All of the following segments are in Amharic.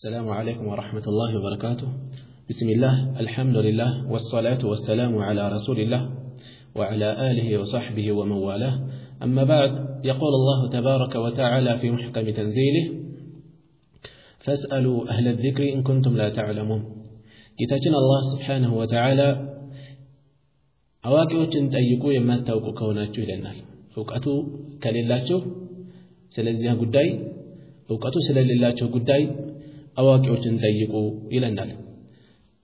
السلام عليكم ورحمة الله وبركاته بسم الله الحمد لله والصلاة والسلام على رسول الله وعلى آله وصحبه ومن والاه أما بعد يقول الله تبارك وتعالى في محكم تنزيله فاسألوا أهل الذكر إن كنتم لا تعلمون ጌታችን አላህ ስብሓንሁ ወተዓላ አዋቂዎችን ጠይቁ የማታውቁ ከሆናችሁ ይለናል እውቀቱ ከሌላቸው ስለዚያ ጉዳይ እውቀቱ ስለሌላቸው ጉዳይ አዋቂዎችን ጠይቁ ይለናል።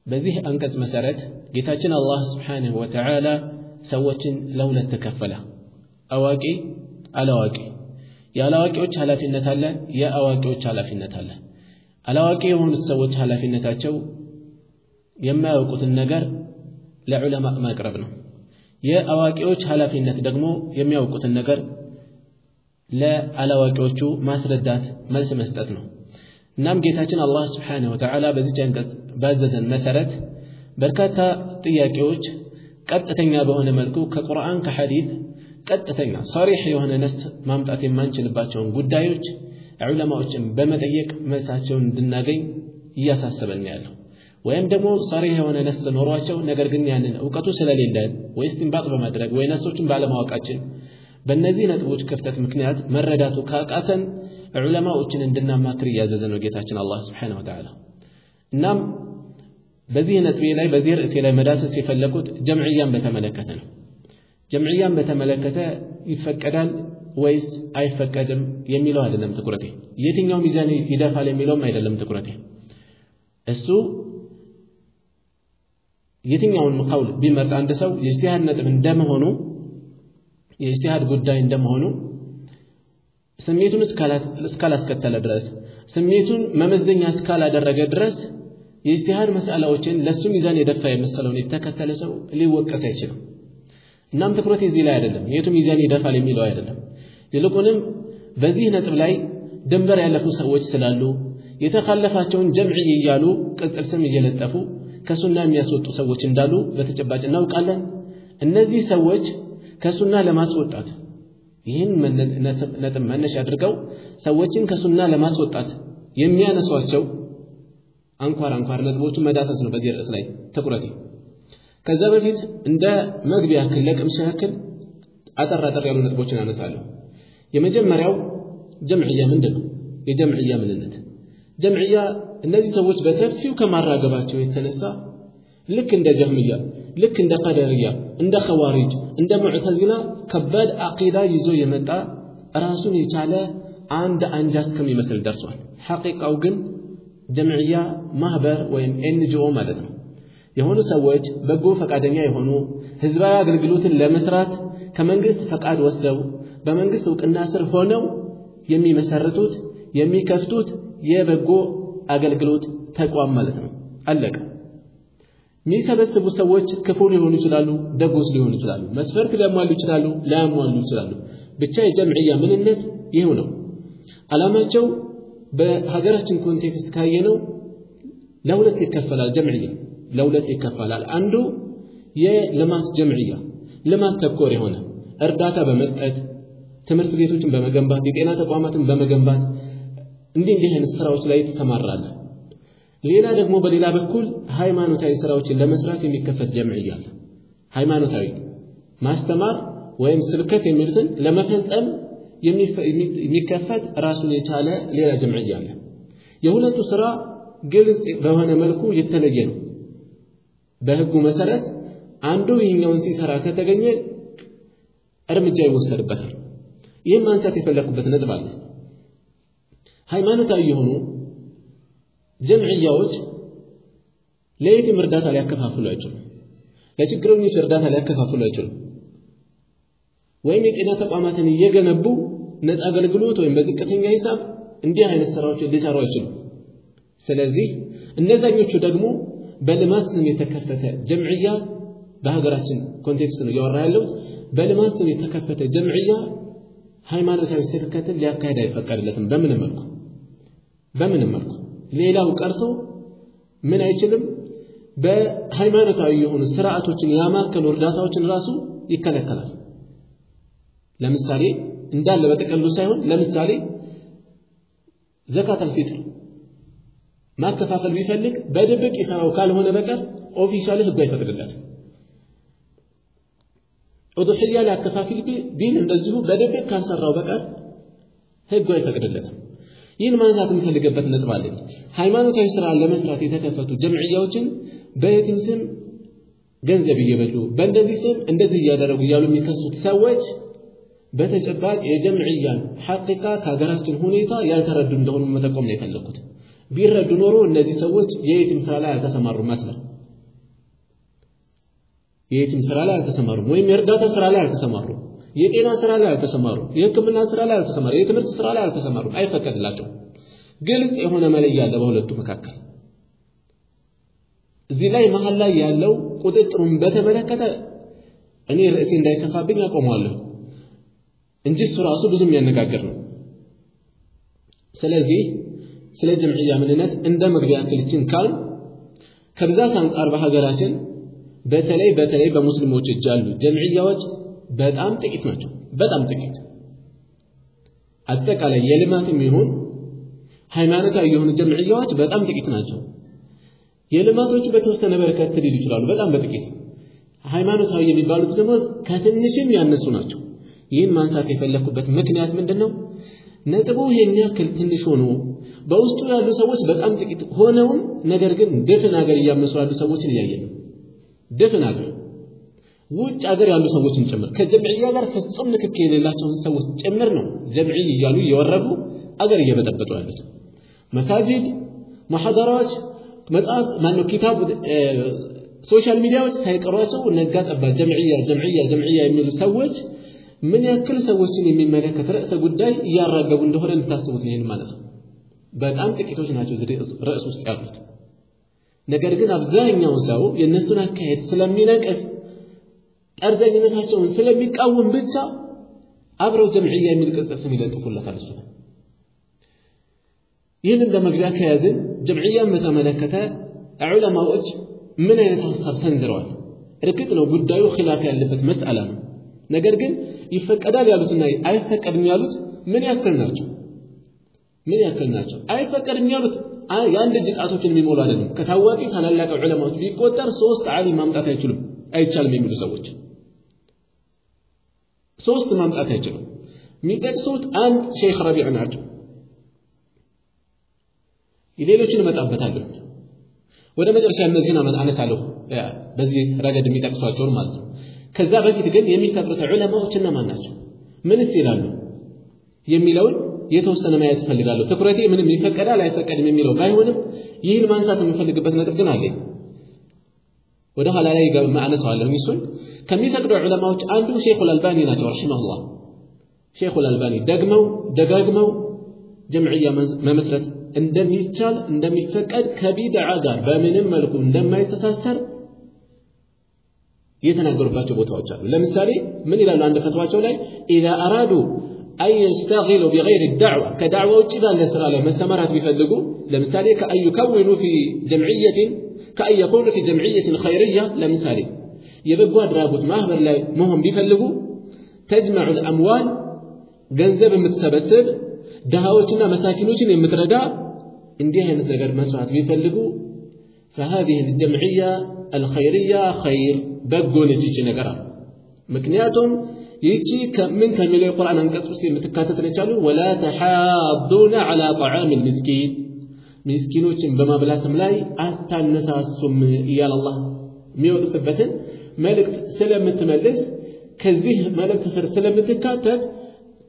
በዚህ አንቀጽ መሰረት ጌታችን አላህ ስብሓንሁ ወተዓላ ሰዎችን ለሁለት ተከፈለ። አዋቂ አላዋቂ። የአላዋቂዎች ኃላፊነት አለ የአዋቂዎች ኃላፊነት አለ። አላዋቂ የሆኑት ሰዎች ኃላፊነታቸው የማያውቁትን ነገር ለዑለማ ማቅረብ ነው። የአዋቂዎች ኃላፊነት ደግሞ የሚያውቁትን ነገር ለአላዋቂዎቹ ማስረዳት መልስ መስጠት ነው እናም ጌታችን አላህ ስብሓንሁ ወተዓላ በዚህ አንቀጽ ባዘዘን መሰረት በርካታ ጥያቄዎች ቀጥተኛ በሆነ መልኩ ከቁርአን ከሐዲት ቀጥተኛ ሰሪሕ የሆነ ነስ ማምጣት የማንችልባቸውን ጉዳዮች ዑለማዎችን በመጠየቅ መልሳቸውን እንድናገኝ እያሳሰበን ያለው። ወይም ደግሞ ሰሪህ የሆነ ነስ ኖሯቸው ነገር ግን ያንን እውቀቱ ስለሌለን ወይ እስቲንባጥ በማድረግ ወይ ነሶችን ባለማወቃችን በእነዚህ ነጥቦች ክፍተት ምክንያት መረዳቱ ካቃተን ዑለማዎችን እንድናማክር እያዘዘ ነው ጌታችን አላህ ስብሓን ወተዓላ እናም በዚህ ነጥቤ ላይ በዚህ ርዕሴ ላይ መዳሰስ የፈለኩት ጀምዕያን በተመለከተ ነው። ጀምዕያን በተመለከተ ይፈቀዳል ወይስ አይፈቀድም የሚለው አይደለም ትኩረቴ። የትኛው ሚዛን ይደፋል የሚለውም አይደለም ትኩረቴ። እሱ የትኛውን ቀውል ቢመርጥ አንድ ሰው የእጅቲሃድ ነጥብ እንደመሆኑ የእጅቲሃድ ጉዳይ እንደመሆኑ ስሜቱን እስካላስከተለ ድረስ ስሜቱን መመዘኛ እስካላደረገ ድረስ የእጅቲሃድ መስአላዎችን ለእሱ ሚዛን የደፋ የመሰለውን የተከተለ ሰው ሊወቀስ አይችልም። እናም ትኩረት እዚህ ላይ አይደለም የቱ ሚዛን ይደፋል የሚለው አይደለም። ይልቁንም በዚህ ነጥብ ላይ ድንበር ያለፉ ሰዎች ስላሉ የተካለፋቸውን ጀምዕ እያሉ ቅጽል ስም እየለጠፉ ከሱና የሚያስወጡ ሰዎች እንዳሉ በተጨባጭ እናውቃለን። እነዚህ ሰዎች ከሱና ለማስወጣት ይህን ነጥብ መነሻ አድርገው ሰዎችን ከሱና ለማስወጣት የሚያነሷቸው አንኳር አንኳር ነጥቦቹን መዳሰስ ነው በዚህ ርዕስ ላይ ትኩረቴ። ከዛ በፊት እንደ መግቢያ ያክል ለቅምሻ ያክል አጠር አጠር ያሉ ነጥቦችን አነሳለሁ። የመጀመሪያው ጀምዕያ ምንድን ነው? የጀምዕያ ምንነት። ጀምዕያ እነዚህ ሰዎች በሰፊው ከማራገባቸው የተነሳ ልክ እንደ ጀህምያ ልክ እንደ ቀደርያ እንደ ኸዋሪጅ እንደ ሙዕተዚላ ከባድ አቂዳ ይዞ የመጣ ራሱን የቻለ አንድ አንጃ እስከሚመስል ደርሷል። ሐቂቃው ግን ጀምዕያ ማህበር ወይም ኤንጂኦ ማለት ነው። የሆኑ ሰዎች በጎ ፈቃደኛ የሆኑ ህዝባዊ አገልግሎትን ለመስራት ከመንግስት ፈቃድ ወስደው በመንግስት እውቅና ስር ሆነው የሚመሰርቱት የሚከፍቱት የበጎ አገልግሎት ተቋም ማለት ነው። አለቀ የሚሰበስቡ ሰዎች ክፉ ሊሆኑ ይችላሉ ደጎች ሊሆኑ ይችላሉ መስፈርት ሊያሟሉ ይችላሉ ላያሟሉ ይችላሉ። ብቻ የጀምዕያ ምንነት ይኸው ነው። አላማቸው በሀገራችን context ካየነው ለሁለት ይከፈላል ጀምዕያ ለሁለት ይከፈላል። አንዱ የልማት ጀምዕያ ልማት ተኮር የሆነ እርዳታ በመስጠት ትምህርት ቤቶችን በመገንባት የጤና ተቋማትን በመገንባት እንዲህ እንዲህ አይነት ስራዎች ላይ ትሰማራለች ሌላ ደግሞ በሌላ በኩል ሃይማኖታዊ ስራዎችን ለመስራት የሚከፈት ጀምዕያ አለ ሃይማኖታዊ ማስተማር ወይም ስብከት የሚሉትን ለመፈጸም የሚከፈት ራሱን የቻለ ሌላ ጀምዕያ አለ የሁለቱ ስራ ግልጽ በሆነ መልኩ የተለየ ነው። በህጉ መሰረት አንዱ ይህኛውን ሲሰራ ከተገኘ እርምጃ ይወሰድበታል። ይህም ማንሳት የፈለኩበት ነጥብ አለ። ሃይማኖታዊ የሆኑ ጀምዕያዎች ለየትም እርዳታ ሊያከፋፍሉ አይችሉም። ለችግረኞች እርዳታ ሊያከፋፍሉ አይችሉም። ወይም የጤና ተቋማትን እየገነቡ ነፃ አገልግሎት ወይም በዝቅተኛ ሂሳብ እንዲህ አይነት ስራዎችን ሊሰሩ አይችሉም። ስለዚህ እነዛኞቹ ደግሞ በልማት ስም የተከፈተ ጀምዕያ በሀገራችን context ነው እያወራ ያለሁት። በልማት ስም የተከፈተ ጀምዕያ ሃይማኖታዊ ስብከትን ሊያካሄድ አይፈቀድለትም በምንም መልኩ። በምንም መልኩ ሌላው ቀርቶ ምን አይችልም በሃይማኖታዊ የሆኑ ስርዓቶችን ያማከሉ እርዳታዎችን ራሱ ይከለከላል ለምሳሌ እንዳለ በጥቅሉ ሳይሆን ለምሳሌ ዘካት አልፊጥር ማከፋፈል ቢፈልግ በድብቅ ይሰራው ካልሆነ በቀር officially ህጉ አይፈቅድለትም። ኡዱሕያ ሊያከፋፍል ቢል እንደዚሁ በድብቅ ካልሰራው በቀር ህጉ አይፈቅድለትም። ይህን ማንሳት የምፈልገበት ነጥብ አለኝ። ሃይማኖታዊ ስራ ለመስራት የተከፈቱ ጀምዕያዎችን በየቲም ስም ገንዘብ እየበሉ በእንደዚህ ስም እንደዚህ እያደረጉ እያሉ የሚከሱት ሰዎች በተጨባጭ የጀምዕያን ሐቂቃ ከሀገራችን ሁኔታ ያልተረዱ እንደሆኑ መጠቆም ነው የፈለግኩት። ቢረዱ ኖሮ እነዚህ ሰዎች የየቲም ስራ ላይ አልተሰማሩም መስለው የየቲም ስራ ላይ አልተሰማሩም፣ ወይም የእርዳታ ስራ ላይ አልተሰማሩም፣ የጤና ስራ ላይ አልተሰማሩም፣ የሕክምና ስራ ላይ አልተሰማሩም፣ የትምህርት ስራ ላይ አልተሰማሩም። አይፈቀድላቸውም። ግልጽ የሆነ መለያ አለ በሁለቱ መካከል። እዚህ ላይ መሀል ላይ ያለው ቁጥጥሩን በተመለከተ እኔ ርዕሴ እንዳይሰፋብኝ አቆመዋለሁ እንጂ እሱ ራሱ ብዙ የሚያነጋግር ነው። ስለዚህ ስለ ጀምዕያ ምንነት እንደ መግቢያ ያክልችን ካል ከብዛት አንጻር በሀገራችን በተለይ በተለይ በሙስሊሞች እጅ ያሉ ጀምዕያዎች በጣም ጥቂት ናቸው። በጣም ጥቂት አጠቃላይ የልማትም ይሁን ሃይማኖታዊ የሆኑ ጀምዕያዎች በጣም ጥቂት ናቸው። የልማቶቹ በተወሰነ በርከት ሊሉ ይችላሉ፣ በጣም በጥቂት ሃይማኖታዊ የሚባሉት ደግሞ ከትንሽም ያነሱ ናቸው። ይህን ማንሳት የፈለኩበት ምክንያት ምንድን ነው? ነጥቡ ይሄን ያክል ትንሽ ሆኖ በውስጡ ያሉ ሰዎች በጣም ጥቂት ሆነውም ነገር ግን ድፍን ሀገር እያመሱ ያሉ ሰዎችን እያየን ነው። ድፍን ሀገር ውጭ ሀገር ያሉ ሰዎችን ጭምር ከጀምዕያ ጋር ፍጹም ንክክ የሌላቸውን ሰዎች ጭምር ነው ጀምዒ እያሉ እየወረዱ አገር እየበጠበጡ ያሉት። መሳጅድ፣ ማሐደራዎች፣ መጽሐፍ ማነው ኪታብ፣ social media ዎች ሳይቀሯቸው ነጋ ጠባ ጀምዕያ ጀምዕያ ጀምዕያ የሚሉ ሰዎች ምን ያክል ሰዎችን የሚመለከት ርዕሰ ጉዳይ እያራገቡ እንደሆነ እንድታስቡት ይህን ማለት ነው። በጣም ጥቂቶች ናቸው ርዕስ ውስጥ ያሉት። ነገር ግን አብዛኛው ሰው የእነሱን አካሄድ ስለሚነቅፍ ጠርዘኝነታቸውን ስለሚቃወም ብቻ አብረው ጀምዕያ የሚል ቅጽል ስም ይለጥፉለታል። እሱ ይህን እንደ መግቢያ ከያዝን ጀምዕያን በተመለከተ ዑለማዎች ምን አይነት ሀሳብ ሰንዝረዋል? እርግጥ ነው ጉዳዩ ኺላፍ ያለበት መስአላ ነው። ነገር ግን ይፈቀዳል ያሉትና አይፈቀድም ያሉት ምን ያክል ናቸው? ምን ያክል ናቸው? አይፈቀድም ያሉት የአንድ እጅ ጣቶችን የሚሞሉ አይደለም። ከታዋቂ ታላላቅ ዑለማዎች ቢቆጠር ሶስት ዓሊም ማምጣት አይችሉም አይቻልም የሚሉ ሰዎች ሶስት ማምጣት አይችሉም። የሚጠቅሱት አንድ ሼክ ረቢዕ ናቸው። ሌሎችን እመጣበታለሁ። ወደ መጨረሻ እነዚህን አነሳለሁ፣ በዚህ ረገድ የሚጠቅሷቸውን ማለት ነው። ከዛ በፊት ግን የሚፈቅዱት ዑለማዎች እነማን ናቸው? ምንስ ይላሉ የሚለውን የተወሰነ ማየት እፈልጋለሁ። ትኩረቴ ምንም ይፈቀዳል አይፈቀድም የሚለው ባይሆንም ይህን ማንሳት የምፈልግበት ነጥብ ግን አለኝ። ወደ ኋላ ላይ አነሳዋለሁ። እሱን ከሚፈቅዱ ዑለማዎች አንዱ ሼኹል አልባኒ ናቸው ረሒመሁላህ። ሼኹል አልባኒ ደግመው ደጋግመው ጀምዕያ መመስረት እንደሚቻል እንደሚፈቀድ ከቢድዓ ጋር በምንም መልኩ እንደማይተሳሰር የተናገሩባቸው ቦታዎች አሉ። ለምሳሌ ምን ይላሉ? አንድ ፈትዋቸው ላይ ኢዛ አራዱ አን የስተጊሉ ቢገይር ዳዕዋ ከዳዕዋ ውጭ ባለ ስራ ላይ መሰማራት ቢፈልጉ ለምሳሌ ከአን ዩከውኑ ፊ ጀምዕየትን ከአን የኩኑ ፊ ጀምዕየትን ኸይርያ ለምሳሌ የበጎ አድራጎት ማህበር ላይ መሆን ቢፈልጉ ተጅመዑ ልአምዋል ገንዘብ የምትሰበስብ ድሃዎችና መሳኪኖችን የምትረዳ እንዲህ አይነት ነገር መስራት ቢፈልጉ فهذه الجمعية الخيرية خير በጎ ነች ይቺ ነገር አሉ። ምክንያቱም ይቺ ምን ከሚለው የቁርአን አንቀጽ ውስጥ የምትካተት ነች አሉ። ወላ ተሓዱነ ዐላ ጠዓም ልምስኪን ምስኪኖችን በማብላትም ላይ አታነሳሱም እያለ አላህ የሚወቅስበትን መልእክት ስለምትመልስ ከዚህ መልእክት ስር ስለምትካተት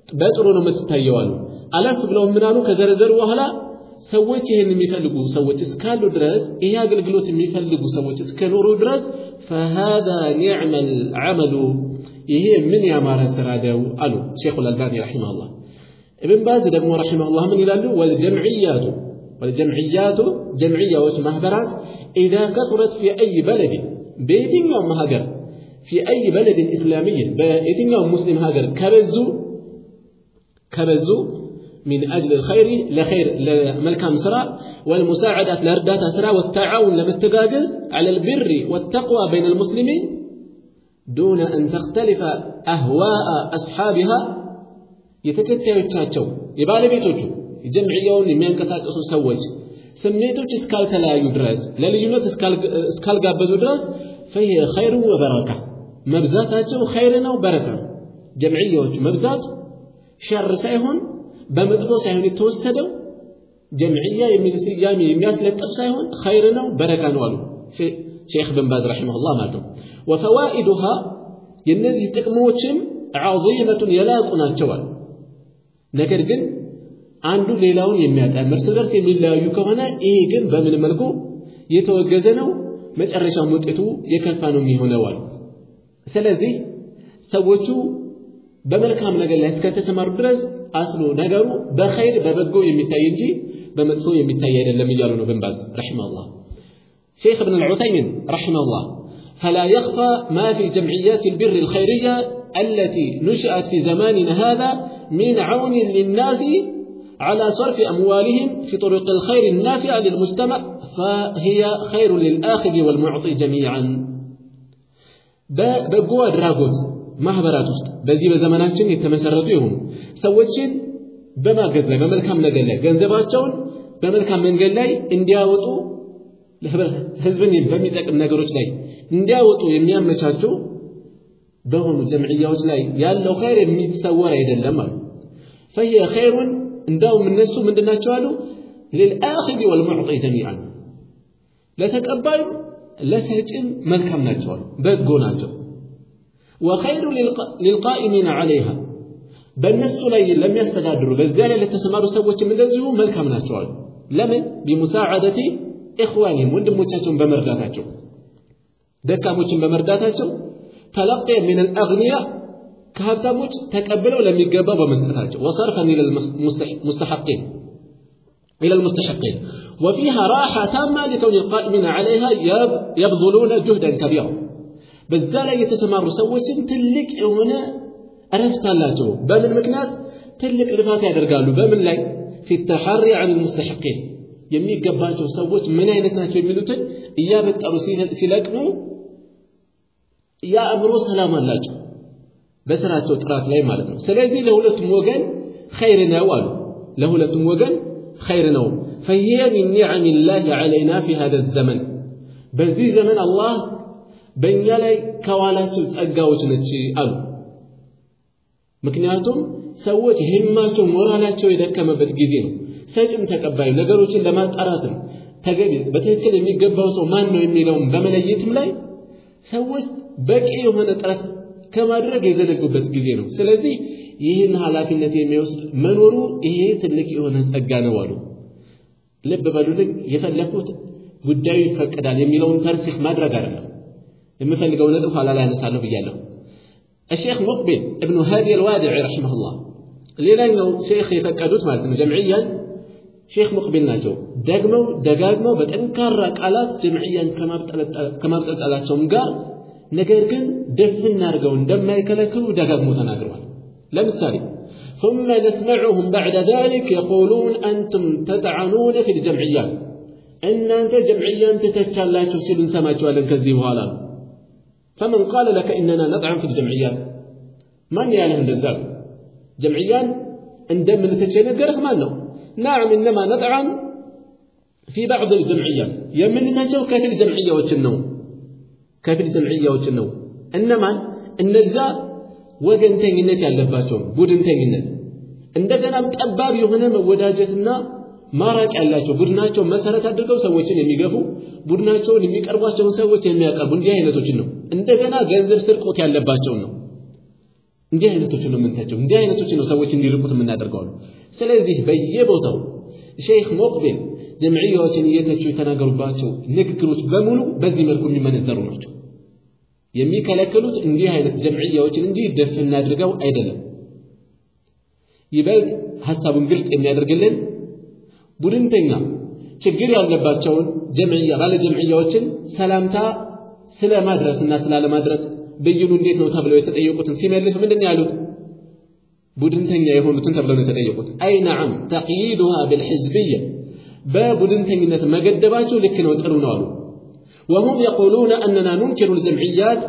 በጥሩ ነው የምትታየዋሉ። አለፍ ብለው ምናሉ ከዘረዘሩ በኋላ ሰዎች ይህን የሚፈልጉ ሰዎች እስካሉ ድረስ ይሄ አገልግሎት የሚፈልጉ ሰዎች እስከኖሩ ድረስ ፈሃዛ ኒዕመል ዐመሉ ይሄ ምን ያማረ ስራ ነው አሉ ሼኹል አልባኒ ረሒመሁላህ። እብን ባዝ ደግሞ ረሒመሁላህ ምን ይላሉ? ወልጀምዕያቱ ወልጀምዕያቱ ጀምዕያዎች ማህበራት ኢዛ ከሱረት ፊ አይ በለድን በየትኛውም ሀገር ፊ አይ በለድን ኢስላሚይን በየትኛውም ሙስሊም ሀገር ከበዙ ከበዙ من أجل الخير لخير لملكام سرا والمساعدة لردات سرا والتعاون لمتقاقل على البر والتقوى بين المسلمين دون أن تختلف أهواء أصحابها يتكتل يتشاتشو ጀምዕያውን የሚያንቀሳቀሱ ሰዎች ስሜቶች እስካልተለያዩ ድረስ ለልዩነት እስካልጋበዙ ድረስ ፈይሄ ኸይሩ ወበረካ መብዛታቸው ኸይር ነው በረካ ነው። ጀምዕያዎቹ መብዛት ሸር ሳይሆን በመጥፎ ሳይሆን የተወሰደው ጀምዕያ የሚል ስያሜ የሚያስለጥፍ ሳይሆን ኸይር ነው በረካ ነው አሉ ሼክ ብን ባዝ رحمه الله ማለት ነው። وفوائدها የእነዚህ ጥቅሞችም عظيمة የላቁ ናቸዋል ነገር ግን አንዱ ሌላውን የሚያጣም እርስ በርስ የሚለያዩ ከሆነ ይሄ ግን በምን መልኩ የተወገዘ ነው መጨረሻውም ውጤቱ የከፋ ነው የሚሆነዋል ስለዚህ ሰዎቹ በመልካም ነገር ላይ እስከተሰማሩ ድረስ አስሉ ነገሩ በኸይር በበጎ የሚታይ እንጂ በመጥፎ የሚታይ አይደለም እያሉ ነው ብን ባዝ ረሒመሁላህ شيخ ابن العثيمين رحمه الله فلا يخفى ما في جمعيات البر الخيرية التي نشأت في زماننا هذا من عون للناس على صرف أموالهم في طرق الخير النافع للمجتمع فهي خير للآخذ والمعطي جميعا በጎ አድራጎት ማህበራት ውስጥ በዚህ በዘመናችን የተመሰረቱ ይሁኑ ሰዎችን በማገዝ ላይ በመልካም ነገር ላይ ገንዘባቸውን በመልካም መንገድ ላይ እንዲያወጡ ህዝብን በሚጠቅም ነገሮች ላይ እንዲያወጡ የሚያመቻቹ በሆኑ ጀምዕያዎች ላይ ያለው ኸይር የሚሰወር አይደለም አሉ ፈሂየ ኸይሩን እንዳውም እነሱ ምንድናቸው አሉ? ልልአኺዚ ወልሙዕጢ ጀሚዓን ለተቀባዩም ለሰጭም መልካም ናቸው አሉ። በጎ ናቸው። ወኸይሩ ሊልቃኢሚና ዐለይሃ በእነሱ ላይ ለሚያስተዳድሩ በዚያ ላይ ለተሰማሩ ሰዎችም እንደዚሁ መልካም ናቸው አሉ። ለምን? ቢሙሳዓደቲ ኢኽዋኒም ወንድሞቻቸውን በመርዳታቸው። ደካሞችን በመርዳታቸው። ተለቅየ ሚን አልአግንያ ከሀብታሞች ተቀብለው ለሚገባው በመስጠታቸው ወሰርፈን ኢለ ልሙስተሐቂን إلى المستحقين وفيها راحة تامة لكون القائمين عليها يبذلون جهدا كبيرا بالذات يتسمار سوچن تلك هنا أرفت الله بمن مكنات تلك رفات يدرقالوا بمن لاي في التحري عن المستحقين የሚገባቸው ሰዎች ምን አይነት ናቸው የሚሉትን እያበጠሩ ሲለቅሙ የአእምሮ ሰላም አላቸው በስራቸው ጥራት ላይ ማለት ነው። ስለዚህ ለሁለቱም ወገን ኸይር ነው አሉ። ለሁለቱም ወገን ኸይር ነው። ፈሂየ ሚን ኒዕሚላሂ ዐለይና ፊ ሀደ ዘመን፣ በዚህ ዘመን አላህ በእኛ ላይ ከዋላቸው ጸጋዎች ነች አሉ። ምክንያቱም ሰዎች ሂማቸው ሞራላቸው የደከመበት ጊዜ ነው። ሰጭም ተቀባዩ ነገሮችን ለማጣራትም ተገቢ በትክክል የሚገባው ሰው ማን ነው የሚለውም በመለየትም ላይ ሰዎች በቂ የሆነ ጥረት ከማድረግ የዘነጉበት ጊዜ ነው ስለዚህ ይህን ኃላፊነት የሚወስድ መኖሩ ይሄ ትልቅ የሆነ ጸጋ ነው አሉ ልብ በሉልኝ የፈለኩት ጉዳዩ ይፈቀዳል የሚለውን ተርሲክ ማድረግ አይደለም የምፈልገው ነጥብ ኋላ ላይ አነሳለሁ ብያለሁ الشيخ مقبل ابن هادي الوادعي رحمه الله ሌላኛው ሼክ የፈቀዱት ማለት ነው ጀምዕያን ሼክ ሙቅቢል ናቸው ደግመው ደጋግመው በጠንካራ ቃላት ጀምዕያን ከማብጠልጠላቸውም ጋር نجر كن دف النار جون دم ما يكلكل ودقق ثم نسمعهم بعد ذلك يقولون أنتم تتعنون في الجمعيات إن أنت جمعيا تتشال لا تسيل سما جوالا كذي وهالا فمن قال لك إننا نطعن في الجمعيات من يعلم الجزاء جمعيا إن دم نتشال ما مانو نعم إنما نطعن في بعض الجمعيات يمن ما جو كيف الجمعية وشنون ከፊል ጀምዕያዎችን ነው። እነማን? እነዛ ወገንተኝነት ያለባቸው ቡድንተኝነት። እንደገናም ጠባብ የሆነ መወዳጀትና ማራቅ ያላቸው ቡድናቸው መሰረት አድርገው ሰዎችን የሚገፉ ቡድናቸውን የሚቀርቧቸውን ሰዎች የሚያቀርቡ እንዲህ አይነቶችን ነው። እንደገና ገንዘብ ስርቆት ያለባቸውን ነው። እንዲህ አይነቶችን ነው የምንታቸው እንዲህ አይነቶችን ነው ሰዎች እንዲርቁት የምናደርገው ስለዚህ በየቦታው ሼክ ሞቅቢል ጀምዕያዎችን እየተቹ የተናገሩባቸው ንግግሮች በሙሉ በዚህ መልኩ የሚመነዘሩ ናቸው የሚከለክሉት እንዲህ አይነት ጀምዕያዎችን እንጂ ደፍን አድርገው አይደለም። ይበልጥ ሐሳቡን ግልጽ የሚያደርግልን ቡድንተኛ ችግር ያለባቸውን ጀምዕያ ባለ ጀምዕያዎችን ሰላምታ ስለ ማድረስና ስላለማድረስ ብይኑ እንዴት ነው ተብለው የተጠየቁትን ሲመልሱ ምንድን ያሉት? ቡድንተኛ የሆኑትን ተብለው ነው የተጠየቁት። አይ ነዓም ተቅይዱሃ ብልሕዝብያ በቡድንተኝነት መገደባቸው ልክ ነው ጥሩ ነው አሉ وهم يقولون أننا ننكر الجمعيات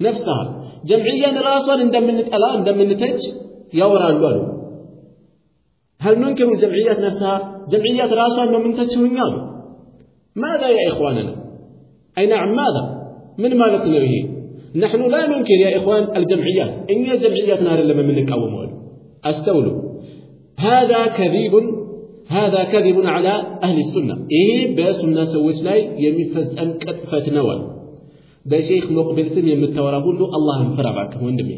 نفسها. جمعيا راسا عندما نتألا عندما نتج يورا الوالو. هل ننكر الجمعيات نفسها؟ جمعيات راسها أنه من تشهنيان ماذا يا إخواننا؟ أي نعم ماذا؟ من مالتنا به نحن لا ننكر يا إخوان الجمعيات. إن جمعيات نار لما من نقاوم أستولوا. هذا كذب هذا كذب على أهل السنة إيه بسنة سويت لاي يمفز أم كتفت نوال بشيخ مقبل سم يمتورا هلو الله انفرابك وندمي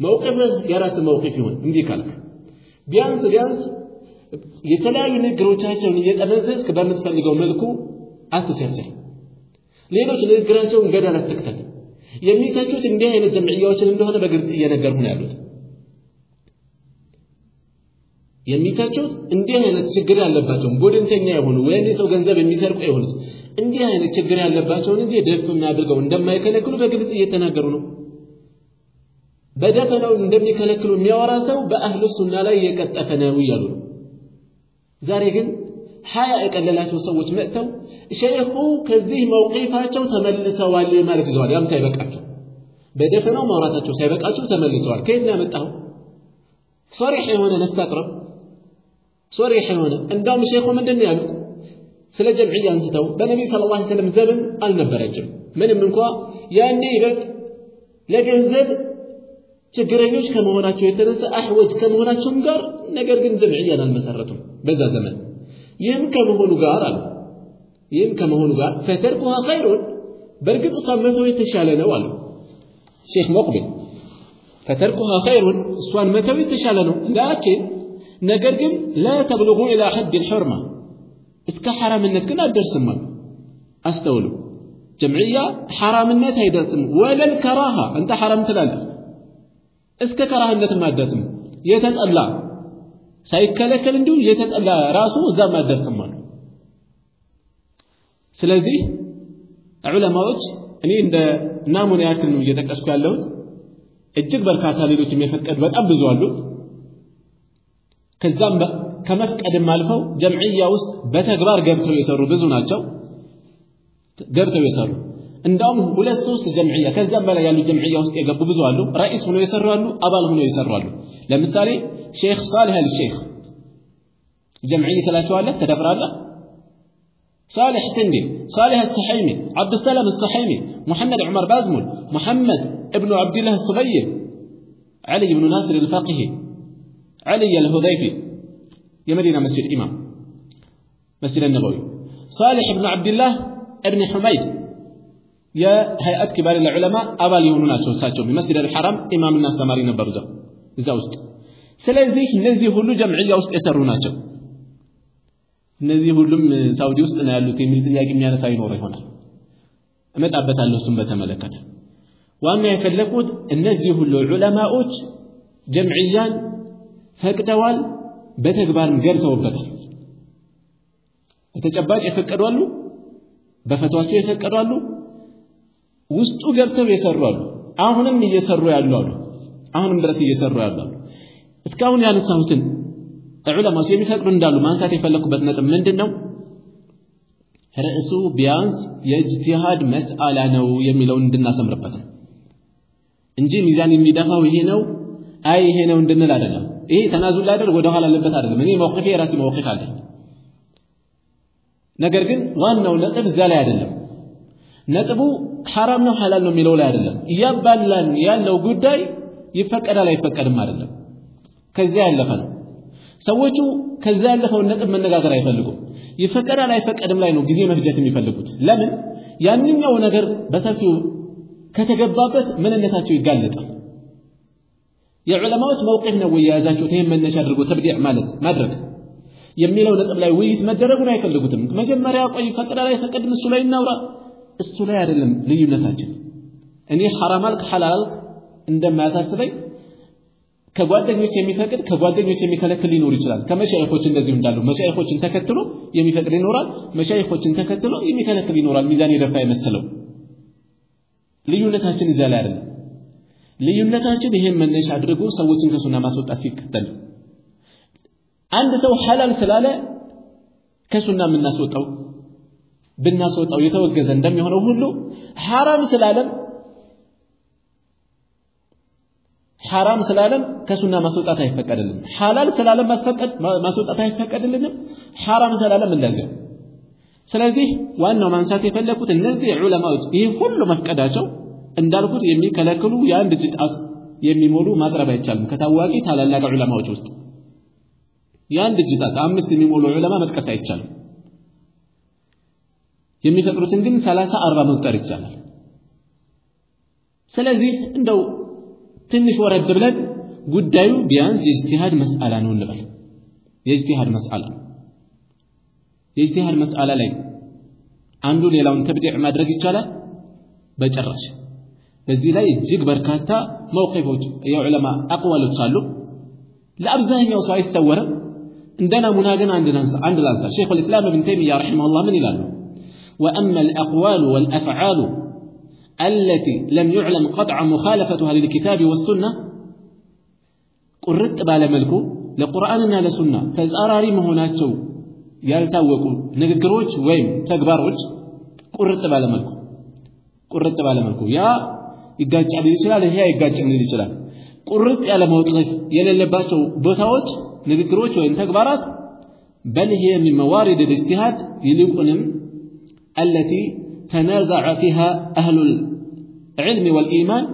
موقفه የራስ መውቂፍ ይሁን እንዲህ ካልክ ቢያንስ ቢያንስ የተለያዩ ንግግሮቻቸውን እየጠመዘዝክ በምትፈልገው መልኩ አትቸርችር። ሌሎች ንግግራቸውን ገደል አትክተት። የሚተቹት እንዲህ አይነት ጀምዕያዎችን እንደሆነ በግልጽ እየነገርሁ ነው ያሉት። የሚተቹት እንዲህ አይነት ችግር ያለባቸውን ቡድንተኛ የሆኑ ወይም የሰው ገንዘብ የሚሰርቁ የሆኑት እንዲህ አይነት ችግር ያለባቸውን እንጂ ደፍና አድርገው እንደማይከለክሉ በግልጽ እየተናገሩ ነው። በደፈናው እንደሚከለክሉ የሚያወራ ሰው በአህሉ ሱና ላይ እየቀጠፈ ነው እያሉ ነው። ዛሬ ግን ሀያ የቀለላቸው ሰዎች መጥተው ሸይኹ ከዚህ መውቂፋቸው ተመልሰዋል ማለት ይዘዋል። ያም ሳይበቃቸው በደፈናው ማውራታቸው ሳይበቃቸው ተመልሰዋል። ከየት ነው ያመጣው? ሶሪሕ የሆነ ነስታቅረብ ሶሪሕ የሆነ እንዳውም ሼኹ ምንድን ነው ያሉት? ስለ ጀምዕያ አንስተው በነቢዩ ሰለላሁ ዐለይሂ ወሰለም ዘመን አልነበረችም። ምንም እንኳ ያኔ ይበልጥ ለገንዘብ ችግረኞች ከመሆናቸው የተነሳ አሕወጅ ከመሆናቸውም ጋር ነገር ግን ጀምዕያን አልመሰረቱም በዛ ዘመን። ይህም ከመሆኑ ጋር አሉ ይህም ከመሆኑ ጋር ፈተርኩሃ ኸይሩን በእርግጥ እሷን መተው የተሻለ ነው አሉ ሼክ መቅቢል ፈተርኩሃ ኸይሩን እሷን መተው የተሻለ ነው ላኪን ነገር ግን ላ ኢላ ሐድ ልሑርማ እስከ ሐራምነት ግን አትደርስም አሉ። አስተውሉ። ጀምዕያ ሐራምነት አይደርስም። ወለል ከራሃ አንተ ሐራም ትላለህ። እስከ ከራህነትም አትደርስም። የተጠላ ሳይከለከል እንዲሁ የተጠላ ራሱ እዛም አትደርስም አሉ። ስለዚህ ዑለማዎች እኔ እንደ ናሙና ያክል ነው እየጠቀስኩ ያለሁት። እጅግ በርካታ ሌሎችም የፈቀዱ በጣም ብዙ አሉ ከዛም ከመፍቀድም አልፈው ጀምዕያ ውስጥ በተግባር ገብተው የሰሩ ብዙ ናቸው ገብተው የሰሩ እንዳውም ሁለት ሶስት ጀምዕያ ከዛም በላይ ያሉ ጀምዕያ ውስጥ የገቡ ብዙ አሉ ራኢስ ሆኖ የሰሩ አሉ አባል ሆኖ የሰሩ አሉ ለምሳሌ ሼክ ሳሊህ አልሼክ ጀምዕያ ትላቸዋለህ ተደፍራለህ صالح سندي صالح السحيمي عبد السلام السحيمي محمد عمر بازمل محمد ابن عبد الله الصغير علي بن ناصر الفقهي علي الهذيفي يا مدينة مسجد إمام مسجد النبوي صالح بن عبد الله ابن حميد يا هيئة كبار العلماء أبا ليونونا ساتشو بمسجد الحرم إمام الناس تمارين البرزة زوجت ስለዚህ እነዚህ ሁሉ ጀምዕያ ውስጥ የሰሩ ናቸው እነዚህ ሁሉም ሳውዲ ውስጥ ነው ያሉት የሚል ጥያቄ የሚያነሳ ይኖር ይሆናል እመጣበታለሁ እሱን በተመለከተ ዋና የፈለኩት እነዚህ ሁሉ ዑለማዎች ጀምዕያን ፈቅደዋል በተግባርም ገብተውበታል። በተጨባጭ የፈቀዱ አሉ በፈቷቸው የፈቀዱ አሉ ውስጡ ገብተው የሰሩ አሉ አሁንም እየሰሩ ያሉ አሉ አሁንም ድረስ እየሰሩ ያሉ አሉ። እስካሁን ያነሳሁትን ዑለማዎች የሚፈቅዱ እንዳሉ ማንሳት የፈለኩበት ነጥብ ምንድን ነው ርዕሱ ቢያንስ የእጅቲሃድ መስአላ ነው የሚለውን እንድናሰምርበት ነው። እንጂ ሚዛን የሚደፋው ይሄ ነው አይ ይሄ ነው እንድንል አይደለም ይሄ ተናዙል ላደርግ ወደ ኋላ አለበት አይደለም። እኔ መውቂፌ የራሴ መውቂፍ አለኝ። ነገር ግን ዋናው ነጥብ እዛ ላይ አይደለም። ነጥቡ ሐራም ነው ሐላል ነው የሚለው ላይ አይደለም። እያባላን ያለው ጉዳይ ይፈቀዳል አይፈቀድም አይደለም። ከዚያ ያለፈ ነው። ሰዎቹ ከዛ ያለፈውን ነጥብ መነጋገር አይፈልጉም። ይፈቀዳል አይፈቀድም ላይ ነው ጊዜ መፍጀት የሚፈልጉት። ለምን? ያንኛው ነገር በሰፊው ከተገባበት ምንነታቸው ይጋለጣል የዑለማዎች መውቂፍ ነው ወይ የያዛችሁት? ይህን መነሻ አድርጎ ተብዲዕ ማለት ማድረግ የሚለው ነጥብ ላይ ውይይት መደረጉን አይፈልጉትም። መጀመሪያ ቆይ ይፈቀዳል አይፈቀድም እሱ ላይ እናውራ። እሱ ላይ አይደለም ልዩነታችን። እኔ ሐራም አልክ ሐላል አልክ እንደማያሳስበኝ ከጓደኞች የሚፈቅድ ከጓደኞች የሚከለክል ሊኖር ይችላል። ከመሻይኾች እንደዚሁ እንዳሉ መሻይኾችን ተከትሎ የሚፈቅድ ይኖራል መሻይኾችን ተከትሎ የሚከለክል ይኖራል። ሚዛን የደፋ የመሰለው ልዩነታችን እዛ ላይ አይደለም ልዩነታችን ይሄን መነሻ አድርጎ ሰዎችን ከሱና ማስወጣት ሲከተል አንድ ሰው ሐላል ስላለ ከሱና የምናስወጣው ብናስወጣው የተወገዘ እንደሚሆነው ሁሉ ሐራም ስላለም ሐራም ስላለም ከሱና ማስወጣት አይፈቀድልንም። ሐላል ስላለም ማስወጣት አይፈቀድልንም። ሐራም ስላለም እንደዚያው። ስለዚህ ዋናው ማንሳት የፈለኩት እነዚህ ዑለማዎች ይህ ሁሉ መፍቀዳቸው እንዳልኩት የሚከለክሉ የአንድ እጅ ጣት የሚሞሉ ማቅረብ አይቻልም። ከታዋቂ ታላላቅ ዑለማዎች ውስጥ የአንድ እጅ ጣት አምስት የሚሞሉ ዑለማ መጥቀስ አይቻልም። የሚፈቅዱትን ግን ሰላሳ አርባ መቁጠር ይቻላል። ስለዚህ እንደው ትንሽ ወረድ ብለን ጉዳዩ ቢያንስ የእጅቲሃድ መስአላ ነው እንበል። የእጅቲሃድ መስአላ የእጅቲሃድ መስአላ ላይ አንዱ ሌላውን ተብዲዕ ማድረግ ይቻላል? በጭራሽ። በዚህ ላይ እጅግ በርካታ መውቂፎች የዑለማ አቅዋሎች አሉ። ለአብዛኛው ሰው አይሰወርም። እንደ ናሙና ግን አንድ ላንሳ። ሸይኹል ኢስላም እብን ተይሚያ ረሒመሁላህ ምን ይላሉ? ወአማ አልአቅዋሉ ወልአፍዓሉ التي لم يعلم قطع مخالفتها للكتاب والسنة ቁርጥ ባለ መልኩ ለቁርአንና ለሱና ተጻራሪ መሆናቸው ያልታወቁ ንግግሮች ወይም ተግባሮች ቁርጥ ባለ መልኩ ቁርጥ ባለ መልኩ ያ ይጋጫል ይችላል ይሄ አይጋጭም ሊል ይችላል ቁርጥ ያለ መውቅፍ የሌለባቸው ቦታዎች ንግግሮች ወይም ተግባራት بل هي من موارد الاجتهاد يلقنم التي تنازع فيها أهل العلم والإيمان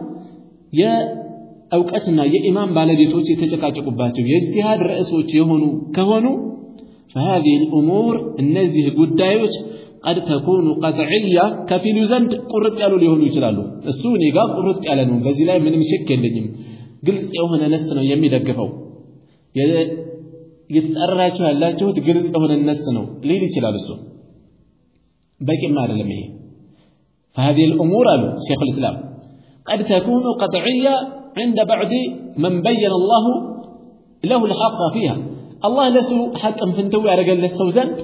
يا أوقتنا يا إمام بالديتوش يتشكاكو باتو يجتهاد رأسوش يهونو كهونو فهذه الأمور النزه قدايوش قد تكون قطعية ከፊሉ ዘንድ ቁርጥ ያሉ ሊሆኑ ይችላሉ። እሱ እኔ ጋር ቁርጥ ያለ ነው፣ በዚህ ላይ ምንም ሽክ የለኝም፣ ግልጽ የሆነ ነስ ነው የሚደግፈው እየተጠራችሁ ያላችሁት ግልጽ የሆነ ነስ ነው ሊል ይችላል። እሱ በቂም አይደለም ይሄ فهذه الأمور قالوا شيخ الإسلام قد تكون قطعية عند بعض من بين الله له الحق فيها الله لسو حق فنتو ያደረገ ሰው ዘንድ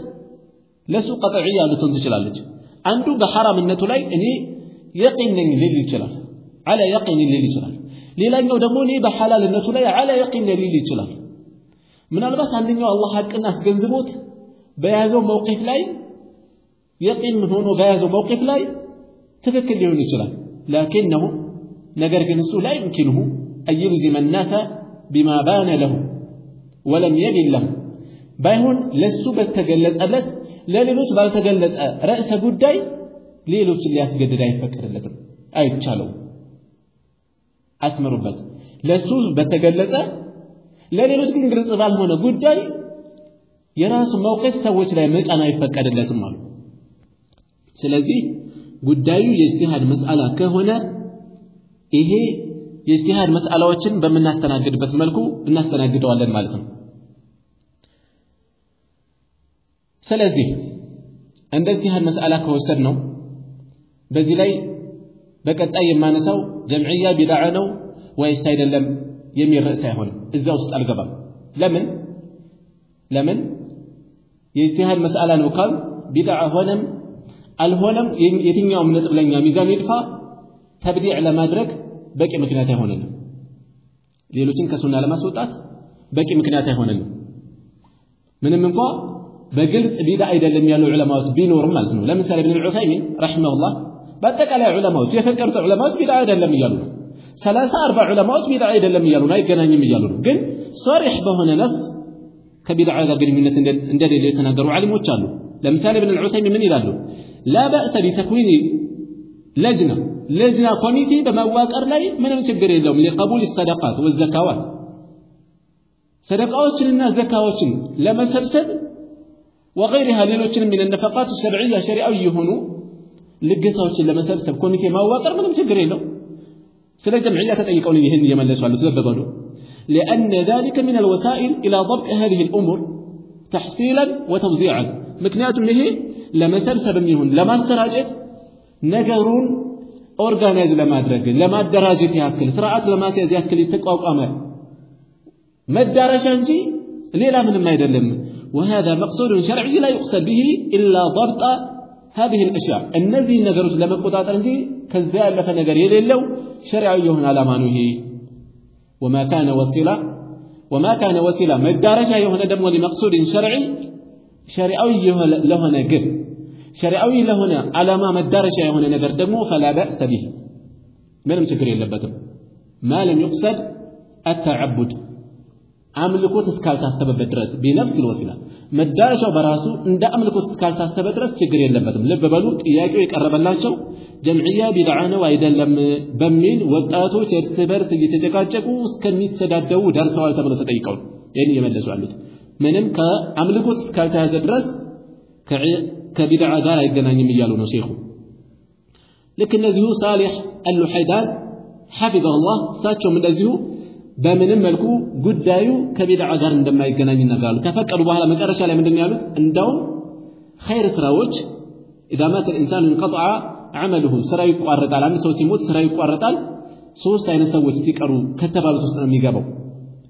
ለሱ ቀጥዕያ ልትሆን ትችላለች። አንዱ በሐራምነቱ ላይ እኔ የቂን ነኝ ሊል ይችላል፣ አለ የቂን ሊል ይችላል። ሌላኛው ደግሞ እኔ በሐላልነቱ ላይ አለ የቂን ሊል ይችላል። ምናልባት አንደኛው አላህ ሐቅን አስገንዝቦት በያዘው መውቂፍ ላይ የቂን ሆኖ በያዘው መውቂፍ ላይ ትክክል ሊሆን ይችላል። ላኪነሁ ነገር ግን እሱ ላ ዩምኪንሁ አን ዩልዚመ ናሰ ቢማ ባነ ለሁ ወለም የቢን ለሁ ባይሆን ለሱ በተገለጸለት ለሌሎች ባልተገለጸ ርዕሰ ጉዳይ ሌሎችን ሊያስገድድ አይፈቀድለትም፣ አይቻለውም። አስምሩበት። ለሱ በተገለጸ ለሌሎች ግን ግልጽ ባልሆነ ጉዳይ የራሱ መውቀፍ ሰዎች ላይ መጫን አይፈቀድለትም አሉ። ስለዚህ ጉዳዩ የእጅቲሃድ መስአላ ከሆነ ይሄ የእጅቲሃድ መስአላዎችን በምናስተናግድበት መልኩ እናስተናግደዋለን ማለት ነው። ስለዚህ እንደ እጅቲሃድ መስአላ ከወሰድ ነው በዚህ ላይ በቀጣይ የማነሳው ጀምዕያ ቢድዓ ነው ወይስ አይደለም የሚል ርዕስ አይሆንም። እዛ ውስጥ አልገባም። ለምን ለምን የእጅቲሃድ መስአላ ነው ካል ቢድዓ ሆነም አልሆነም የትኛውም ነጥብ ለኛ ሚዛኑ ይድፋ ተብዲዕ ለማድረግ በቂ ምክንያት አይሆንንም። ሌሎችን ከሱና ለማስወጣት በቂ ምክንያት አይሆንንም። ምንም እንኳ በግልጽ ቢድዓ አይደለም ያሉ ዑለማዎች ቢኖርም ማለት ነው። ለምሳሌ ኢብኑል ዑሰይሚን ረሒመሁላህ በአጠቃላይ ዑለማዎች የፈቀዱት ዑለማዎች ቢድዓ አይደለም እያሉ ነው። ሰላሳ አርባ ዑለማዎች ቢድዓ አይደለም እያሉ ነው፣ አይገናኝም እያሉ ነው። ግን ሶሪሕ በሆነ ነስ ከቢድዓ ጋር ግንኙነት እንደሌለ የተናገሩ ዓሊሞች አሉ። ለምሳሌ ኢብኑል ዑሰይሚን ምን ይላሉ? ላ በእሰ ቢተክዊን ለጅና ለጅና ኮሚቴ በመዋቀር ላይ ምንም ችግር የለውም። ሊቀቡል ሰደቃት ወዘካዋት ሰደቃዎችንና ዘካዎችን ለመሰብሰብ ወገይሪሃ ሌሎችንም ሚን ነፈቃት ሸርዕያ ሸሪዓዊ የሆኑ ልገሳዎችን ለመሰብሰብ ኮሚቴ ማዋቀር ምንም ችግር የለው። ስለ ጀምዕያ ተጠይቀውን ይህን እየመለሱ አሉ ስለበበሉ لأن ذلك من الوسائل إلى ضبط هذه الأمور تحصيلا وتوزيعا ምክንያቱም ይሄ ለመሰብሰብም ይሁን ለማሰራጨት ነገሩን ኦርጋናይዝ ለማድረግ ለማደራጀት ያክል ስርዓት ለማስያዝ ያክል የተቋቋመ መዳረሻ እንጂ ሌላ ምንም አይደለም። وهذا مقصود شرعي لا يقصد به إلا ضبط هذه الأشياء. النذي النذر لما قطعت عندي كذا لك نجر يللو شرعي يهون على مانه وما كان وسيلة وما كان وسيلة. ما مدارشة يهون دم لمقصود شرعي؟ شرعي لهنا قل شرعي لهنا على ما مدارشة يهون نجر دمه فلا بأس به. ما لم تكر ما لم يقصد التعبد. አምልኮት እስካልታሰበበት ድረስ ቢነፍስ ልወሲላ መዳረሻው በራሱ እንደ አምልኮት እስካልታሰበ ድረስ ችግር የለበትም። ልብ በሉ ጥያቄው የቀረበላቸው ጀምዕያ ቢድዓ ነው አይደለም በሚል ወጣቶች እርስ በርስ እየተጨቃጨቁ እስከሚሰዳደቡ ደርሰዋል ተብለው ተጠይቀው ይህን እየመለሱ ያሉት ምንም ከአምልኮት እስካልተያዘ ድረስ ከቢድዓ ጋር አይገናኝም እያሉ ነው ሼኹ። ልክ እነዚሁ ሳሊሕ አልሉሐይዳን ሐፊዘሁላህ እሳቸውም እንደዚሁ በምንም መልኩ ጉዳዩ ከቢድዓ ጋር እንደማይገናኝ ይናገራሉ። ከፈቀዱ በኋላ መጨረሻ ላይ ምንድን ያሉት? እንዳውም ኸይር ስራዎች ኢዛ ማተ ልኢንሳኑ እንቀጥዐ አመልሁ ስራ ይቋረጣል። አንድ ሰው ሲሞት ስራ ይቋረጣል። ሶስት አይነት ሰዎች ሲቀሩ ከተባሉት ውስጥ ነው የሚገባው።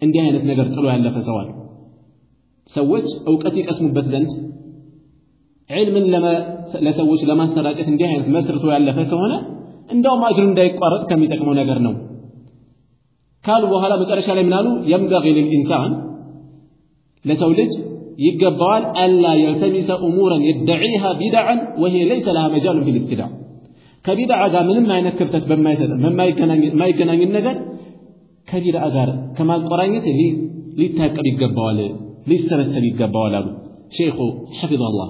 እንዲህ አይነት ነገር ጥሎ ያለፈ አለ። ሰዎች እውቀት ይቀስሙበት ዘንድ ዒልምን ለሰዎች ለማሰራጨት እንዲህ አይነት መስርቶ ያለፈ ከሆነ እንዳውም አጅሩ እንዳይቋረጥ ከሚጠቅመው ነገር ነው ካሉ በኋላ መጨረሻ ላይ ምናሉ የንበጊ ልልኢንሳን ለሰው ልጅ ይገባዋል። አላ የልተሚሰ እሙረን የደዒሃ ቢድዓን ወሂየ ለይሰ ለሃ መጃሉን ፊል ኢብትዳዕ ከቢድዓ ጋር ምንም አይነት ክፍተት በማይሰጥም የማይገናኝን ነገር ከቢድዓ ጋር ከማቆራኘት ሊታቀብ ይገባዋል ሊሰበሰብ ይገባዋል አሉ ሼኹ ሐፊظላህ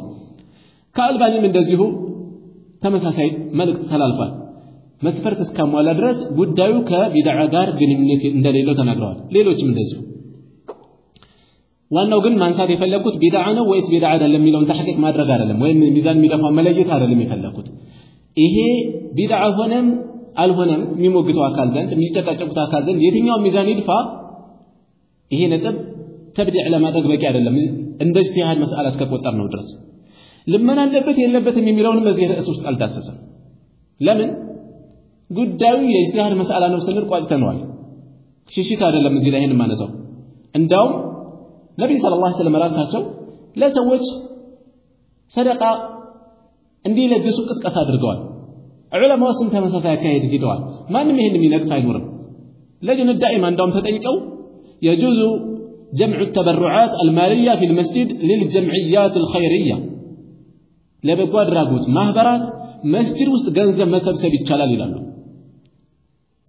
ከአልባኒም እንደዚሁ ተመሳሳይ መልእክት ተላልፏል መስፈርት እስካሟላ ድረስ ጉዳዩ ከቢድዓ ጋር ግንኙነት እንደሌለው ተናግረዋል። ሌሎችም እንደዚሁ። ዋናው ግን ማንሳት የፈለግኩት ቢድዓ ነው ወይስ ቢድዓ አይደለም የሚለውን ተሐቂቅ ማድረግ አይደለም ወይም ሚዛን የሚደፋው መለየት አይደለም የፈለግኩት ይሄ ቢድዓ ሆነም አልሆነም የሚሞግተው አካል ዘንድ የሚጨቃጨቁት አካል ዘንድ የትኛው ሚዛን ይድፋ? ይሄ ነጥብ ተብዲዕ ለማድረግ በቂ አይደለም። እንደ ኢጅቲሃድ መስአላ እስከቆጠር ነው ድረስ ልመና አለበት የለበትም የሚለውንም በዚህ ርዕስ ውስጥ አልዳሰሰም ለምን ጉዳዩ የኢጅቲሃድ መስአላ ነው ስንል ቋጭተነዋል ሽሽት አይደለም እዚህ ላይ ይህን የማነሳው እንዳውም ነቢይ ስለ ላ ስለም ራሳቸው ለሰዎች ሰደቃ እንዲለግሱ ቅስቀሳ አድርገዋል ዑለማዎችም ተመሳሳይ አካሄድ ሂደዋል ማንም ይህን የሚነቅፍ አይኖርም ለጅን ዳኢማ እንዳውም ተጠይቀው የጁዙ جمع التبرعات المالية في المسجد للجمعيات الخيرية ለበጎ አድራጎት ማህበራት መስጂድ ውስጥ ገንዘብ መሰብሰብ ይቻላል ይላሉ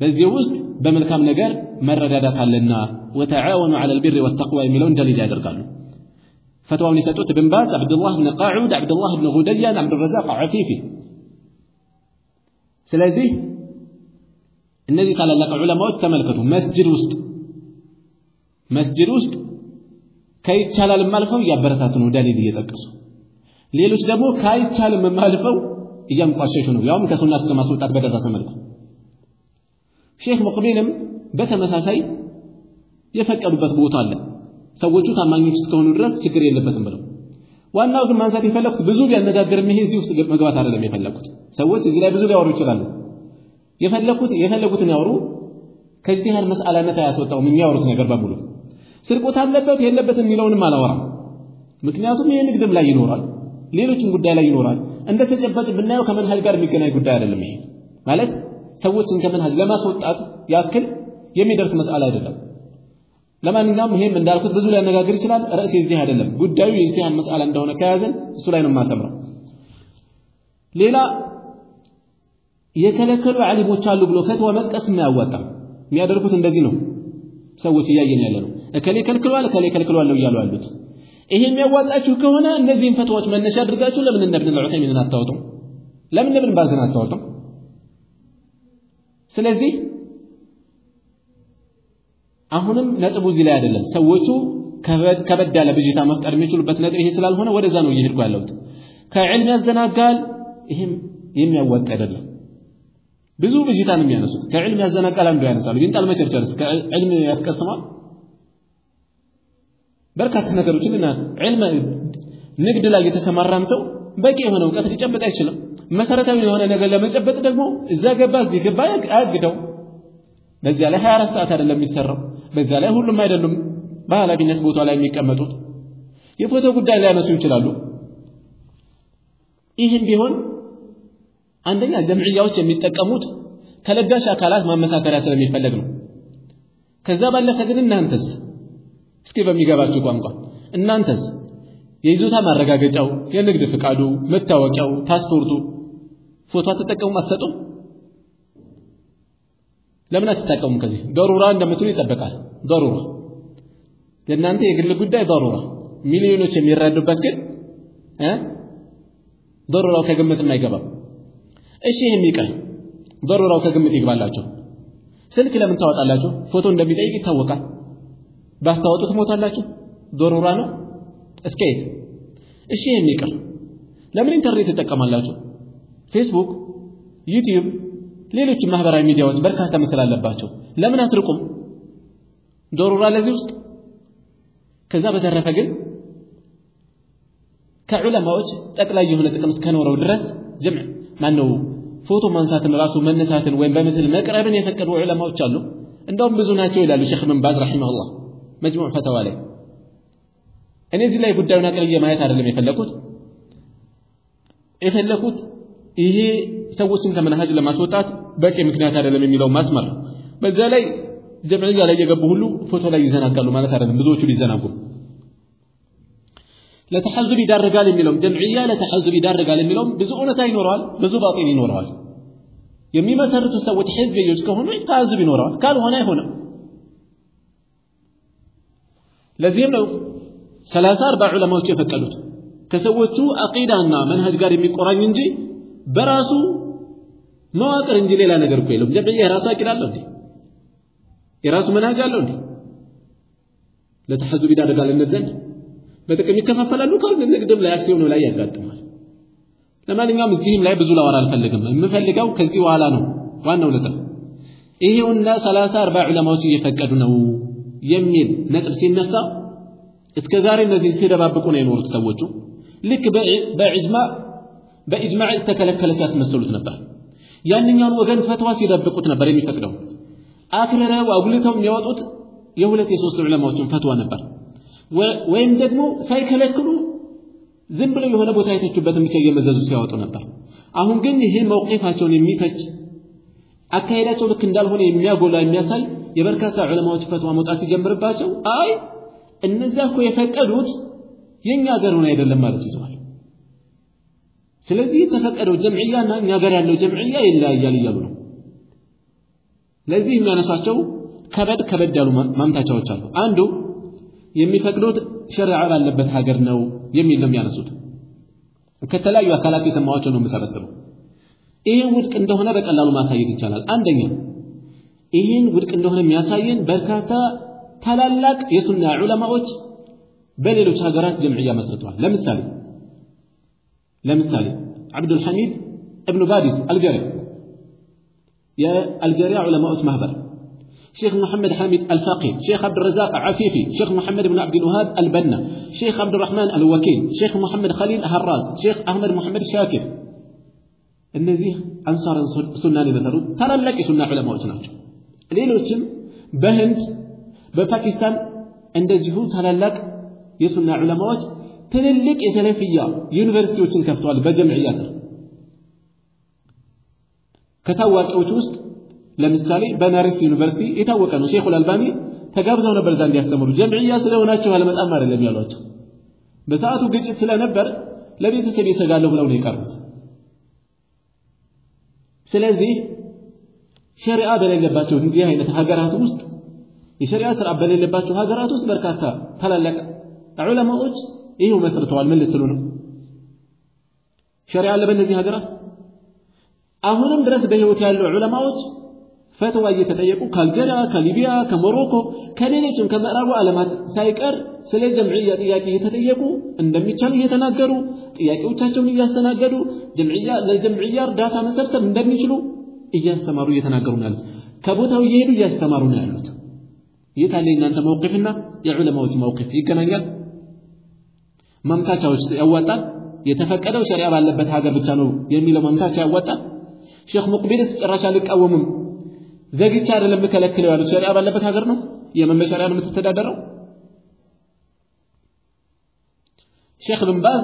በዚህ ውስጥ በመልካም ነገር መረዳዳት አለና ወተዓወኑ ዐለ ልቢር ወተቅዋ የሚለውን ደሊል ያደርጋሉ። ፈትዋውን የሰጡት ብን ባዝ አብዱላህ ብን ቃዑድ አብዱላህ ብን ጉደያን አብዱረዛቅ ዓፊፊ። ስለዚህ እነዚህ ታላላቅ ዑለማዎች ተመልከቱ። መስጅድ ውስጥ መስጅድ ውስጥ ከይቻላልም አልፈው እያበረታቱ ነው ደሊል እየጠቀሱ። ሌሎች ደግሞ ካይቻልም አልፈው እያንቋሸሹ ነው። ያውም ከሱና እስከ ማስወጣት በደረሰ መልኩ ሼክ ሙቅቢልም በተመሳሳይ የፈቀዱበት ቦታ አለ። ሰዎቹ ታማኞች እስከሆኑ ድረስ ችግር የለበትም ብለው። ዋናው ግን ማንሳት የፈለኩት ብዙ ቢያነጋግርም ይሄ እዚህ ውስጥ መግባት አይደለም የፈለኩት። ሰዎች እዚህ ላይ ብዙ ሊያወሩ ይችላሉ። የፈለኩት የፈለጉትን ያወሩ ከእጅቲሃድ መስአላነት አያስወጣውም የሚያወሩት ነገር በሙሉ። ስርቆት አለበት የለበትም የሚለውንም አላወራም። ምክንያቱም ይሄ ንግድም ላይ ይኖራል ሌሎችም ጉዳይ ላይ ይኖራል። እንደ ተጨባጭ ብናየው ከመንሃጅ ጋር የሚገናኝ ጉዳይ አይደለም ይሄ። ማለት ሰዎችን ከመንሃጅ ለማስወጣት ያክል የሚደርስ መስአላ አይደለም። ለማንኛውም ይሄም እንዳልኩት ብዙ ሊያነጋግር ይችላል። ርዕስ የዚህ አይደለም። ጉዳዩ የኢጅቲሃድ መስአላ እንደሆነ ከያዘን እሱ ላይ ነው የማሰምረው። ሌላ የከለከሉ ዓሊሞች አሉ ብሎ ፈትዋ መጥቀስ አያዋጣም የሚያደርጉት እንደዚህ ነው። ሰዎች እያየን ያለ ነው። እከሌ ከልክሏል እከሌ ከልክሏል እያሉ ያሉት። ይሄ የሚያዋጣችሁ ከሆነ እነዚህን ፈትዋዎች መነሻ አድርጋችሁ ለምን እነ ኢብኑ ዑሰይሚንን አታወጡም? ለምን ኢብኑ ባዝን አታወጡም ስለዚህ አሁንም ነጥቡ እዚህ ላይ አይደለም። ሰዎቹ ከበድ ያለ ብዥታ መፍጠር የሚችሉበት ነጥብ ይሄ ስላልሆነ ወደዛ ነው እየሄድኩ ያለሁት። ከዕልም ያዘናጋል ይህም የሚያዋጣ አይደለም። ብዙ ብዥታ ነው የሚያነሱት ከዕልም ያዘናጋል አንዱ ያነሳሉ። ይንጣል መቸርቸርስ ከዕልም ያስቀስማል? በርካታ ነገሮችን እና ዕልም ንግድ ላይ የተሰማራም ሰው በቂ የሆነ እውቀት ሊጨበጥ አይችልም መሰረታዊ የሆነ ነገር ለመጨበጥ ደግሞ እዛ ገባ እዚህ ገባ አያግደው። በዚያ ላይ 24 ሰዓት አይደለም የሚሰራው። በዚያ ላይ ሁሉም አይደሉም በኃላፊነት ቦታ ላይ የሚቀመጡት። የፎቶ ጉዳይ ሊያነሱ ይችላሉ። ይህም ቢሆን አንደኛ ጀምዕያዎች የሚጠቀሙት ከለጋሽ አካላት ማመሳከሪያ ስለሚፈለግ ነው። ከዛ ባለፈ ግን እናንተስ? እስኪ በሚገባችሁ ቋንቋ እናንተስ የይዞታ ማረጋገጫው የንግድ ፍቃዱ መታወቂያው ፓስፖርቱ ፎቶ አትጠቀሙም አትሰጡም ለምን አትጠቀሙም? ከዚህ ዶሩራ እንደምትሉ ይጠበቃል። ዶሩራ የእናንተ የግል ጉዳይ ዶሩራ፣ ሚሊዮኖች የሚረዱበት ግን እ ضرورة ው ከግምት የማይገባም። እሺ ይህን ይቀር፣ ضرورة ው ከግምት ይግባላችሁ። ስልክ ለምን ታወጣላችሁ? ፎቶ እንደሚጠይቅ ይታወቃል። ባታወጡ ትሞታላችሁ። ضرورة ነው እስኪ? እሺ ይቅር፣ ለምን ኢንተርኔት ትጠቀማላችሁ? ፌስቡክ፣ ዩቲዩብ፣ ሌሎች ማህበራዊ ሚዲያዎች በርካታ ምስል አለባቸው። ለምን አትርቁም? ዶሩራ ለዚህ ውስጥ። ከዛ በተረፈ ግን ከዑለማዎች ጠቅላይ የሆነ ጥቅም እስከኖረው ድረስ ጀምዕ ማነው ፎቶ ማንሳትን ራሱ መነሳትን ወይም በምስል መቅረብን የፈቀዱ ዑለማዎች አሉ። እንደውም ብዙ ናቸው ይላሉ ሼክ ብን ባዝ ረሒመሁላህ መጅሙዕ ፈተዋ ላይ። እኔ እዚህ ላይ ጉዳዩን አቅልዬ ማየት አይደለም የፈለኩት የፈለኩት ይሄ ሰዎችን ከመንሃጅ ለማስወጣት በቂ ምክንያት አይደለም የሚለው ማስመር። በዚያ ላይ ጀምዕያ ላይ የገቡ ሁሉ ፎቶ ላይ ይዘናጋሉ ማለት አይደለም። ብዙዎቹ ሊዘናጉ ለተሐዙብ ይዳርጋል የሚለውም ጀምዕያ ለተሐዙብ ይዳርጋል የሚለውም ብዙ እውነታ ይኖረዋል፣ ብዙ ባጢል ይኖረዋል። የሚመሰርቱ ሰዎች ሕዝብዮች ከሆኑ ተሐዙብ ይኖረዋል፣ ካልሆነ አይሆንም። ለዚህም ነው ሰላሳ አርባ ዑለማዎች የፈቀዱት ከሰዎቹ አቂዳና መንሃጅ ጋር የሚቆራኝ እንጂ በራሱ መዋቅር እንጂ ሌላ ነገር እኮ የለውም። ጀምዕያ የራሱ አቂዳ አለው እንዴ? የራሱ መንሃጅ አለው እንዴ? ለተሐዙብ ይዳርጋል እነት ዘንድ በጥቅም ይከፋፈላሉ። ካል ንግድም ላይ አክሲዮኑ ላይ ያጋጥማል። ለማንኛውም እዚህም ላይ ብዙ ላወራ አልፈልግም። የምፈልገው ከዚህ በኋላ ነው ዋናው ነጥብ። ይሄውና ሰላሳ አርባ ዑለማዎች እየፈቀዱ ነው የሚል ነጥብ ሲነሳ እስከ ዛሬ እነዚህ ሲደባብቁ ነው የኖሩት ሰዎቹ። ልክ በኢጅማዕ በኢጅማዕ ተከለከለ ሲያስመስሉት ነበር። ያንኛውን ወገን ፈትዋ ሲደብቁት ነበር የሚፈቅደው። አክርረው አጉልተው የሚያወጡት የሁለት የሶስት ዑለማዎችን ፈትዋ ነበር። ወይም ደግሞ ሳይከለክሉ ዝም ብለው የሆነ ቦታ የተቹበትን ብቻ እየመዘዙ ሲያወጡ ነበር። አሁን ግን ይህን መውቂፋቸውን የሚተች አካሄዳቸው ልክ እንዳልሆነ የሚያጎላ የሚያሳይ የበርካታ ዑለማዎች ፈትዋ መውጣት ሲጀምርባቸው አይ እነዚያ እኮ የፈቀዱት ሀገር ሆነ አይደለም ማለት ይዘዋል። ስለዚህ የተፈቀደው ጀምዕያና እኛ ሀገር ያለው ጀምዕያ ይለያያል እያሉ ነው። ለዚህ የሚያነሷቸው ከበድ ከበድ ያሉ ማምታቻዎች አሉ። አንዱ የሚፈቅዱት ሸሪዓ ባለበት ሀገር ነው የሚል ነው የሚያነሱት። ከተለያዩ አካላት የሰማኋቸው ነው የምሰበስበው። ይህን ውድቅ እንደሆነ በቀላሉ ማሳየት ይቻላል። አንደኛ ይህን ውድቅ እንደሆነ የሚያሳየን በርካታ تلالك يسنى علماء بلل تهجرات جمعية مسرطوها لم لمثال عبد الحميد ابن باديس الجري يا الجري علماء مهبر شيخ محمد حامد الفاقي شيخ عبد الرزاق عفيفي شيخ محمد بن عبد الوهاب البنا شيخ عبد الرحمن الوكيل شيخ محمد خليل هراز شيخ أحمد محمد شاكر النزيه أنصار سنان مثلا ترى لك سنة علماء ناجح ليلوتم بهند በፓኪስታን እንደዚሁ ታላላቅ የሱና ዑለማዎች ትልልቅ የሰለፍያ ዩኒቨርሲቲዎችን ከፍተዋል በጀምዕያ ስር ከታዋቂዎች ውስጥ ለምሳሌ በናሪስ ዩኒቨርሲቲ የታወቀ ነው። ሼኹል አልባኒ ተጋብዘው ነበር እዛ እንዲያስተምሩ። ጀምዕያ ስለሆናችሁ አልመጣም አይደለም ያሏቸው። በሰዓቱ ግጭት ስለነበር ለቤተሰብ ይሰጋለሁ ብለው ነው የቀሩት። ስለዚህ ሸሪዓ በሌለባቸው እንዲህ አይነት ሀገራት ውስጥ የሸሪዓ ስራ በሌለባቸው ሀገራት ውስጥ በርካታ ታላላቅ ዑለማዎች ይህው መስርተዋል። ምን ልትሉ ነው? ሸሪዓ አለ በእነዚህ ሀገራት። አሁንም ድረስ በህይወት ያሉ ዑለማዎች ፈትዋ እየተጠየቁ ከአልጀሪያ፣ ከሊቢያ፣ ከሞሮኮ፣ ከሌሎችም ከምዕራቡ ዓለማት ሳይቀር ስለ ጀምዕያ ጥያቄ እየተጠየቁ እንደሚቻል እየተናገሩ ጥያቄዎቻቸውን እያስተናገዱ ጀምዕያ ለጀምዕያ እርዳታ መሰብሰብ እንደሚችሉ እያስተማሩ እየተናገሩ ነው ያሉት። ከቦታው እየሄዱ እያስተማሩ ነው ያሉት። የት አለ የእናንተ መውቅፍና የዑለማዎች መውቅፍ ይገናኛል? ማምታቻዎች ያዋጣል? የተፈቀደው ሸሪዓ ባለበት ሀገር ብቻ ነው የሚለው ማምታቻ ያዋጣል? ሼክ ሙቅቢልስ ጭራሽ አልቃወምም ዘግቻ አይደለም የምከለክለው ያሉት ሸሪዓ ባለበት ሀገር ነው። የመን በሸሪዓ ነው የምትተዳደረው። ሼክ ብን ባዝ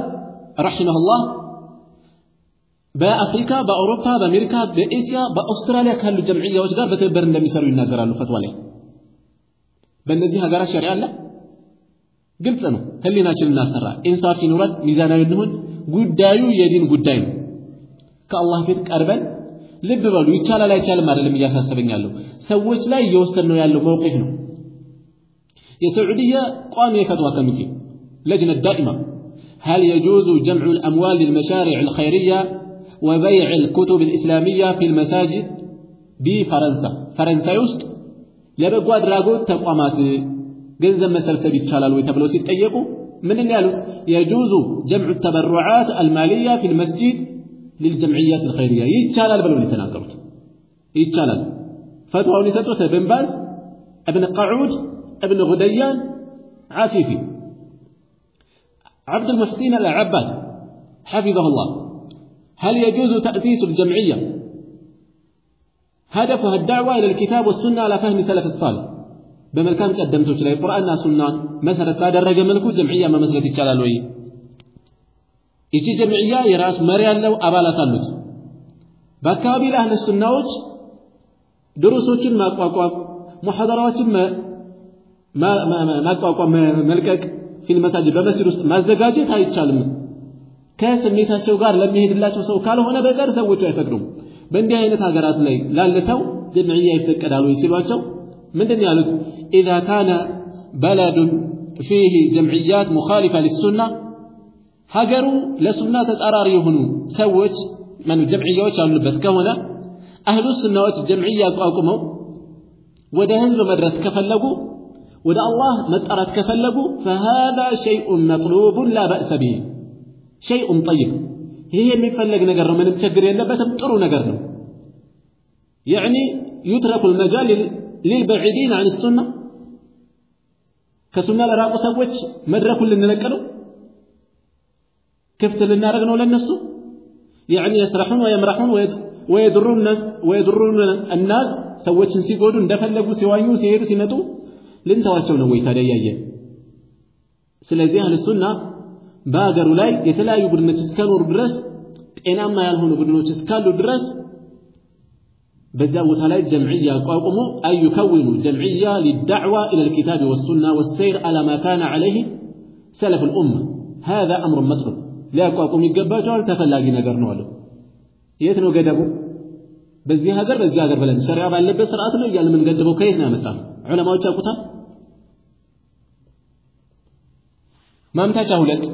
رحمه الله በአፍሪካ፣ በአውሮፓ፣ በአሜሪካ፣ በኤስያ፣ በአውስትራሊያ ካሉ ጀምዕያዎች ጋር በትብብር እንደሚሰሩ ይናገራሉ ፈትዋ ላይ። በእነዚህ ሀገራት ሸሪዓ አለ። ግልጽ ነው። ህሊናችን እናሰራ፣ ኢንሳፍ ይኑረን፣ ሚዛናዊ እንሁን። ጉዳዩ የዲን ጉዳይ ነው። ከአላህ ፊት ቀርበን ልብ በሉ ይቻላል አይቻልም አይደለም እያሳሰበኝ ያለው ሰዎች ላይ እየወሰድነው ያለው መውቂፍ ነው የሰዑድያ ቋሚ የፈትዋ ኮሚቴ لجنة دائمة هل يجوز جمع الأموال للمشاريع الخيرية وبيع الكتب الإسلامية في المساجد بفرنسا فرنسا يوسط ለበጎ አድራጎት ተቋማት ገንዘብ መሰብሰብ ይቻላል ወይ ተብለው ሲጠየቁ ምን ያሉት የጁዙ ጀምዑ ተበሩዓት አልማልያ ፊ ልመስጂድ للجمعيات الخيرية ይቻላል ብለው የተናገሩት ይቻላል ፈትዋውን የሰጡት እብን ባዝ እብን ቀዑድ እብን ጉደያን ዓፊፊ عبد المحسين العباد حفظه الله هل يجوز تأسيس الجمعية هدفها الدعوة إلى الكتاب والسنة على فهم سلف الصالح بملكان قدمتو شلي قرآن سنة مسألة بعد الرجل ملكو جمعية ما مسألة الشلال وي يجي جمعية يراس مريان لو أبالة ثالث በአካባቢ ለአህለ ሱናዎች ድሩሶችን ማቋቋም ሙሐደራዎችን ማቋቋም መልቀቅ ፊል መሳጅድ በመስጅድ ውስጥ ማዘጋጀት አይቻልም ከስሜታቸው ጋር ለሚሄድላቸው ሰው ካልሆነ በቀር ሰዎቹ አይፈቅዱም بندي هاي نت هجرات لي لا لثو جمعية يفكر على ويسير وشو من دني على إذا كان بلد فيه جمعيات مخالفة للسنة هجروا لسنة أرار يهنو سويت من الجمعية وش عن البث أهل السنة وش الجمعية قاكمه وده هزب مدرس كفلقوا وده الله مدرس كفلقوا فهذا شيء مطلوب لا بأس به شيء طيب ይህ የሚፈለግ ነገር ነው። ምንም ችግር የለበትም። ጥሩ ነገር ነው። ያዕኒ ዩትረኩ ልመጃል ሊልበዒዲን አን ሱና ከሱና ለራቁ ሰዎች መድረኩን ልንለቅ ነው፣ ክፍት ልናደርግ ነው ለነሱ። ያዕኒ የስረሑን ወየምራሑን ወየድሩን እናዝ ሰዎችን ሲጎዱ እንደፈለጉ ሲዋኙ ሲሄዱ ሲመጡ ልንተዋቸው ነው ወይ ታዲያ? እያየ ስለዚህ አህልሱና በሀገሩ ላይ የተለያዩ ቡድኖች እስከኖሩ ድረስ ጤናማ ያልሆኑ ቡድኖች እስካሉ ድረስ በዚያ ቦታ ላይ ጀምዕያ አቋቁሞ አይ ዩከውኑ ጀምዕያ ሊዳዕዋ ኢለ ልኪታብ ወሱና ወሰይር አላ ማ ካነ ዓለይህ ሰለፍ ልኡማ ሃذا አምሩን መጥሉብ ሊያቋቁም ይገባቸዋል ተፈላጊ ነገር ነው አለው የት ነው ገደቡ በዚህ ሀገር በዚህ ሀገር ብለን ሸሪያ ባለበት ስርዓት ነው እያለ የምንገድበው ከየት ነው ያመጣ ነው ዑለማዎች ያውቁታል ማምታቻ ሁለት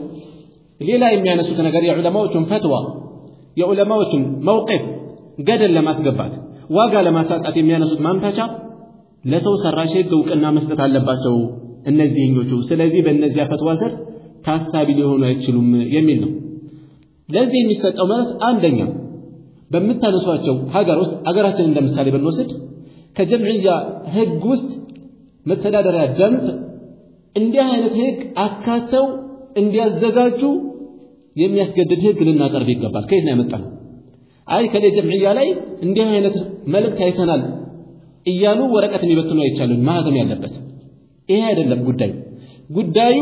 ሌላ የሚያነሱት ነገር የዑለማዎቹን ፈትዋ የዑለማዎቹን መውቂፍ ገደል ለማስገባት ዋጋ ለማሳጣት የሚያነሱት ማምታቻ ለሰው ሰራሽ ህግ እውቅና መስጠት አለባቸው እነዚህኞቹ ስለዚህ በእነዚያ ፈትዋ ስር ታሳቢ ሊሆኑ አይችሉም የሚል ነው። ለዚህ የሚሰጠው መልስ አንደኛ በምታነሷቸው ሀገር ውስጥ ሀገራችን እንደ ምሳሌ ብንወስድ ከጀምዕያ ህግ ውስጥ መተዳደሪያ ደንብ እንዲህ አይነት ህግ አካተው እንዲያዘጋጁ የሚያስገድድ ህግ ልናቀርብ ይገባል። ከየት ነው ያመጣ ነው አይ ከሌ ጀምዕያ ላይ እንዲህ አይነት መልእክት አይተናል እያሉ ወረቀት የሚበትኑ አይቻልም። ማህተም ያለበት ይሄ አይደለም ጉዳዩ። ጉዳዩ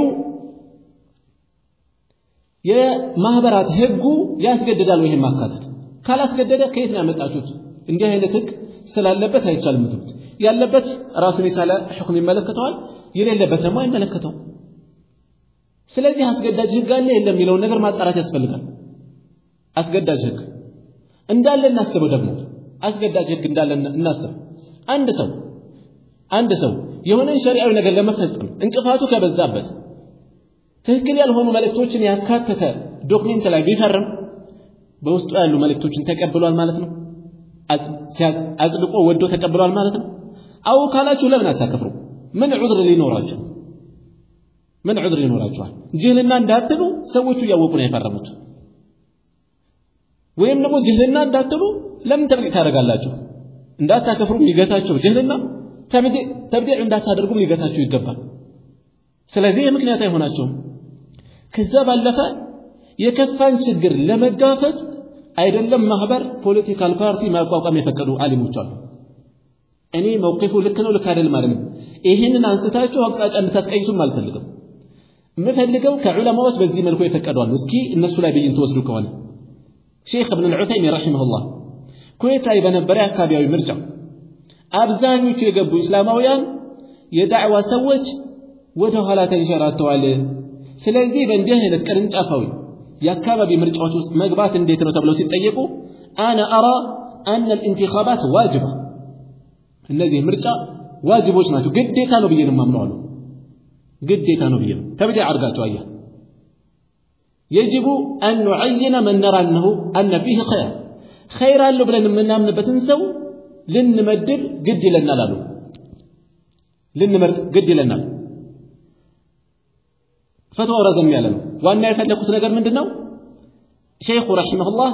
የማህበራት ህጉ ያስገድዳል ወይ ማካተት? ካላስገደደ ከየት ነው ያመጣችሁት? እንዲህ አይነት ህግ ስላለበት አይቻልም ያለበት ራሱን የቻለ ሕክም ይመለከተዋል የሌለበት ደግሞ አይመለከተው ስለዚህ አስገዳጅ ህግ አለ የለም የሚለውን ነገር ማጣራት ያስፈልጋል። አስገዳጅ ህግ እንዳለ እናስበው ደግሞ አስገዳጅ ህግ እንዳለ እናስብ። አንድ ሰው አንድ ሰው የሆነን ሸሪዓዊ ነገር ለመፈጸም እንቅፋቱ ከበዛበት ትክክል ያልሆኑ መልእክቶችን ያካተተ ዶክሜንት ላይ ቢፈርም በውስጡ ያሉ መልእክቶችን ተቀብሏል ማለት ነው? አጽድቆ ወዶ ተቀብሏል ማለት ነው? አው ካላችሁ ለምን አታከፍሩ ምን ዑዝር ሊኖራችሁ ምን ዑዝር ይኖራችኋል ጅህልና እንዳትሉ ሰዎቹ እያወቁ ነው የፈረሙት። ወይም ደግሞ ጅህልና እንዳትሉ ለምን ተብዲዕ ታደርጋላችሁ? እንዳታከፍሩ ሊገታቸው ጅህልና ተብዲዕ እንዳታደርጉ ሊገታችሁ ይገባል። ስለዚህ ምክንያት አይሆናቸውም። ከዛ ባለፈ የከፋን ችግር ለመጋፈጥ አይደለም ማህበር political party ማቋቋም የፈቀዱ አሊሞች አሉ። እኔ መውቂፉ ልክ ነው ልክ አይደለም ማለት ይህንን አንስታችሁ አቅጣጫ እንድታስቀይሱም አልፈልግም የምፈልገው ከዑለማዎች በዚህ መልኩ የፈቀዱ አሉ እስኪ እነሱ ላይ ብይን ትወስዱ ከሆነ ሼክ ኢብን አልዑሠይሚን رحمه الله ኩዌት ላይ በነበረ አካባቢያዊ ምርጫ አብዛኞቹ የገቡ እስላማውያን የዳዕዋ ሰዎች ወደ ኋላ ተንሸራተዋል ስለዚህ በእንዲህ አይነት ቅርንጫፋዊ የአካባቢ ምርጫዎች ውስጥ መግባት እንዴት ነው ተብለው ሲጠየቁ አነ አራ አነ ልኢንቲኻባት ዋጅባ እነዚህ ምርጫ ዋጅቦች ናቸው ግዴታ ነው ብዬ ነው የማምነው አሉ ግዴታ ነው ብዬ ነው። ተብዲዕ አድርጋቸው አያ የጅቡ አን ኑዐይነ መን ነራ አነሁ አነ ፊህ ኸይር። ኸይር አለው ብለን የምናምንበትን ሰው ልንመድብ ግድ ይለናል አሉ። ልንመርጥ ግድ ይለናል። ፈትዋው ረዘም ያለ ነው። ዋና የፈለኩት ነገር ምንድን ነው ሸይኹ ረሒመሁላህ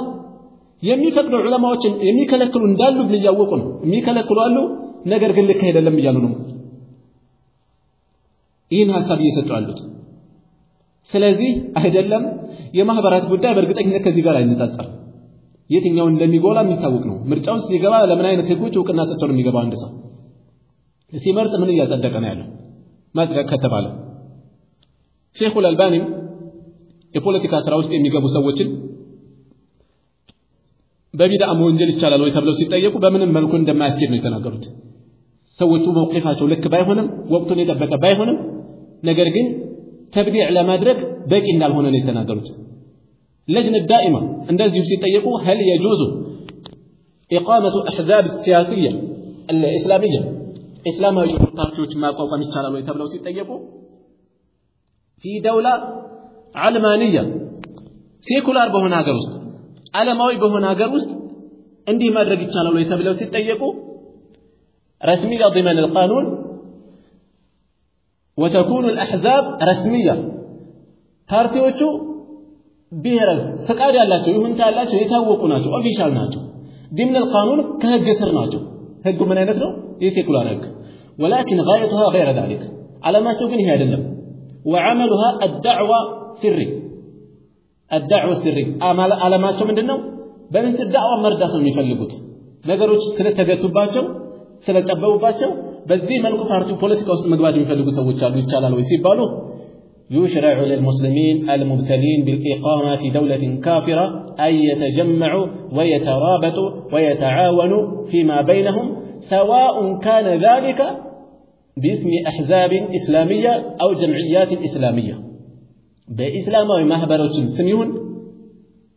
የሚፈቅዱ ዑለማዎችን የሚከለክሉ እንዳሉ ግን እያወቁ ነው። የሚከለክሉ አሉ ነገር ግን ልክ እያሉ ነው ይህን ሀሳብ እየሰጡ ያሉት ስለዚህ አይደለም የማህበራት ጉዳይ በእርግጠኝነት ከዚህ ጋር አይነጻጸርም። የትኛው እንደሚጎላ የሚታወቅ ነው። ምርጫ ውስጥ ሲገባ ለምን አይነት ህጎች እውቅና ሰጥቶ ነው የሚገባው አንድ ሰው? ሲመርጥ ምን እያጸደቀ ነው ያለው? ማጽደቅ ከተባለ። ሼኹል አልባኒም የፖለቲካ ስራ ውስጥ የሚገቡ ሰዎችን በቢድዓ መወንጀል ይቻላል ወይ ተብለው ሲጠየቁ በምንም መልኩ እንደማያስኬድ ነው የተናገሩት። ሰዎቹ መውቂፋቸው ልክ ባይሆንም ወቅቱን የጠበቀ ባይሆንም ነገር ግን ተብዲዕ ለማድረግ በቂ እንዳልሆነ ነው የተናገሩት። ለጅን ዳኢማ እንደዚሁ ሲጠየቁ ሀል የጁዙ ኢቃመቱ አሕዛብ ሲያስያ እስላምያ እስላማዊ ፓርቲዎች ማቋቋም ይቻላል ወይ ተብለው ሲጠየቁ ፊ ደውላ ዓልማንያ ሴኩላር በሆነ ሀገር ውስጥ ዓለማዊ በሆነ ሀገር ውስጥ እንዲህ ማድረግ ይቻላል ወይ ተብለው ሲጠየቁ ረስሚያ ضمن القانون وتكون الأحزاب رسمية ፓርቲዎቹ ብሔራዊ ፍቃድ ያላቸው ይሁንታ ያላቸው የታወቁ ናቸው፣ official ናቸው። ضمن القانون ከህግ ስር ናቸው። ህጉ ምን አይነት ነው? የ secular ህግ ولكن غايتها غير ذلك ዓላማቸው ግን ይሄ አይደለም። وعملها الدعوة سري الدعوة سري ዓላማቸው ምንድን ነው? በምስል መርዳት ነው የሚፈልጉት ነገሮች ስለተገቱባቸው ስለጠበቡባቸው በዚህ መልኩ ፓርቲው ፖለቲካ ውስጥ መግባት የሚፈልጉ ሰዎች አሉ ይቻላል ወይ ሲባሉ يشرع للمسلمين المبتلين بالإقامة في دولة كافرة أن يتجمعوا ويترابطوا ويتعاونوا فيما بينهم سواء كان ذلك باسم أحزاب إسلامية أو جمعيات إسلامية بإسلام بإسلامي مهبرة بإسلام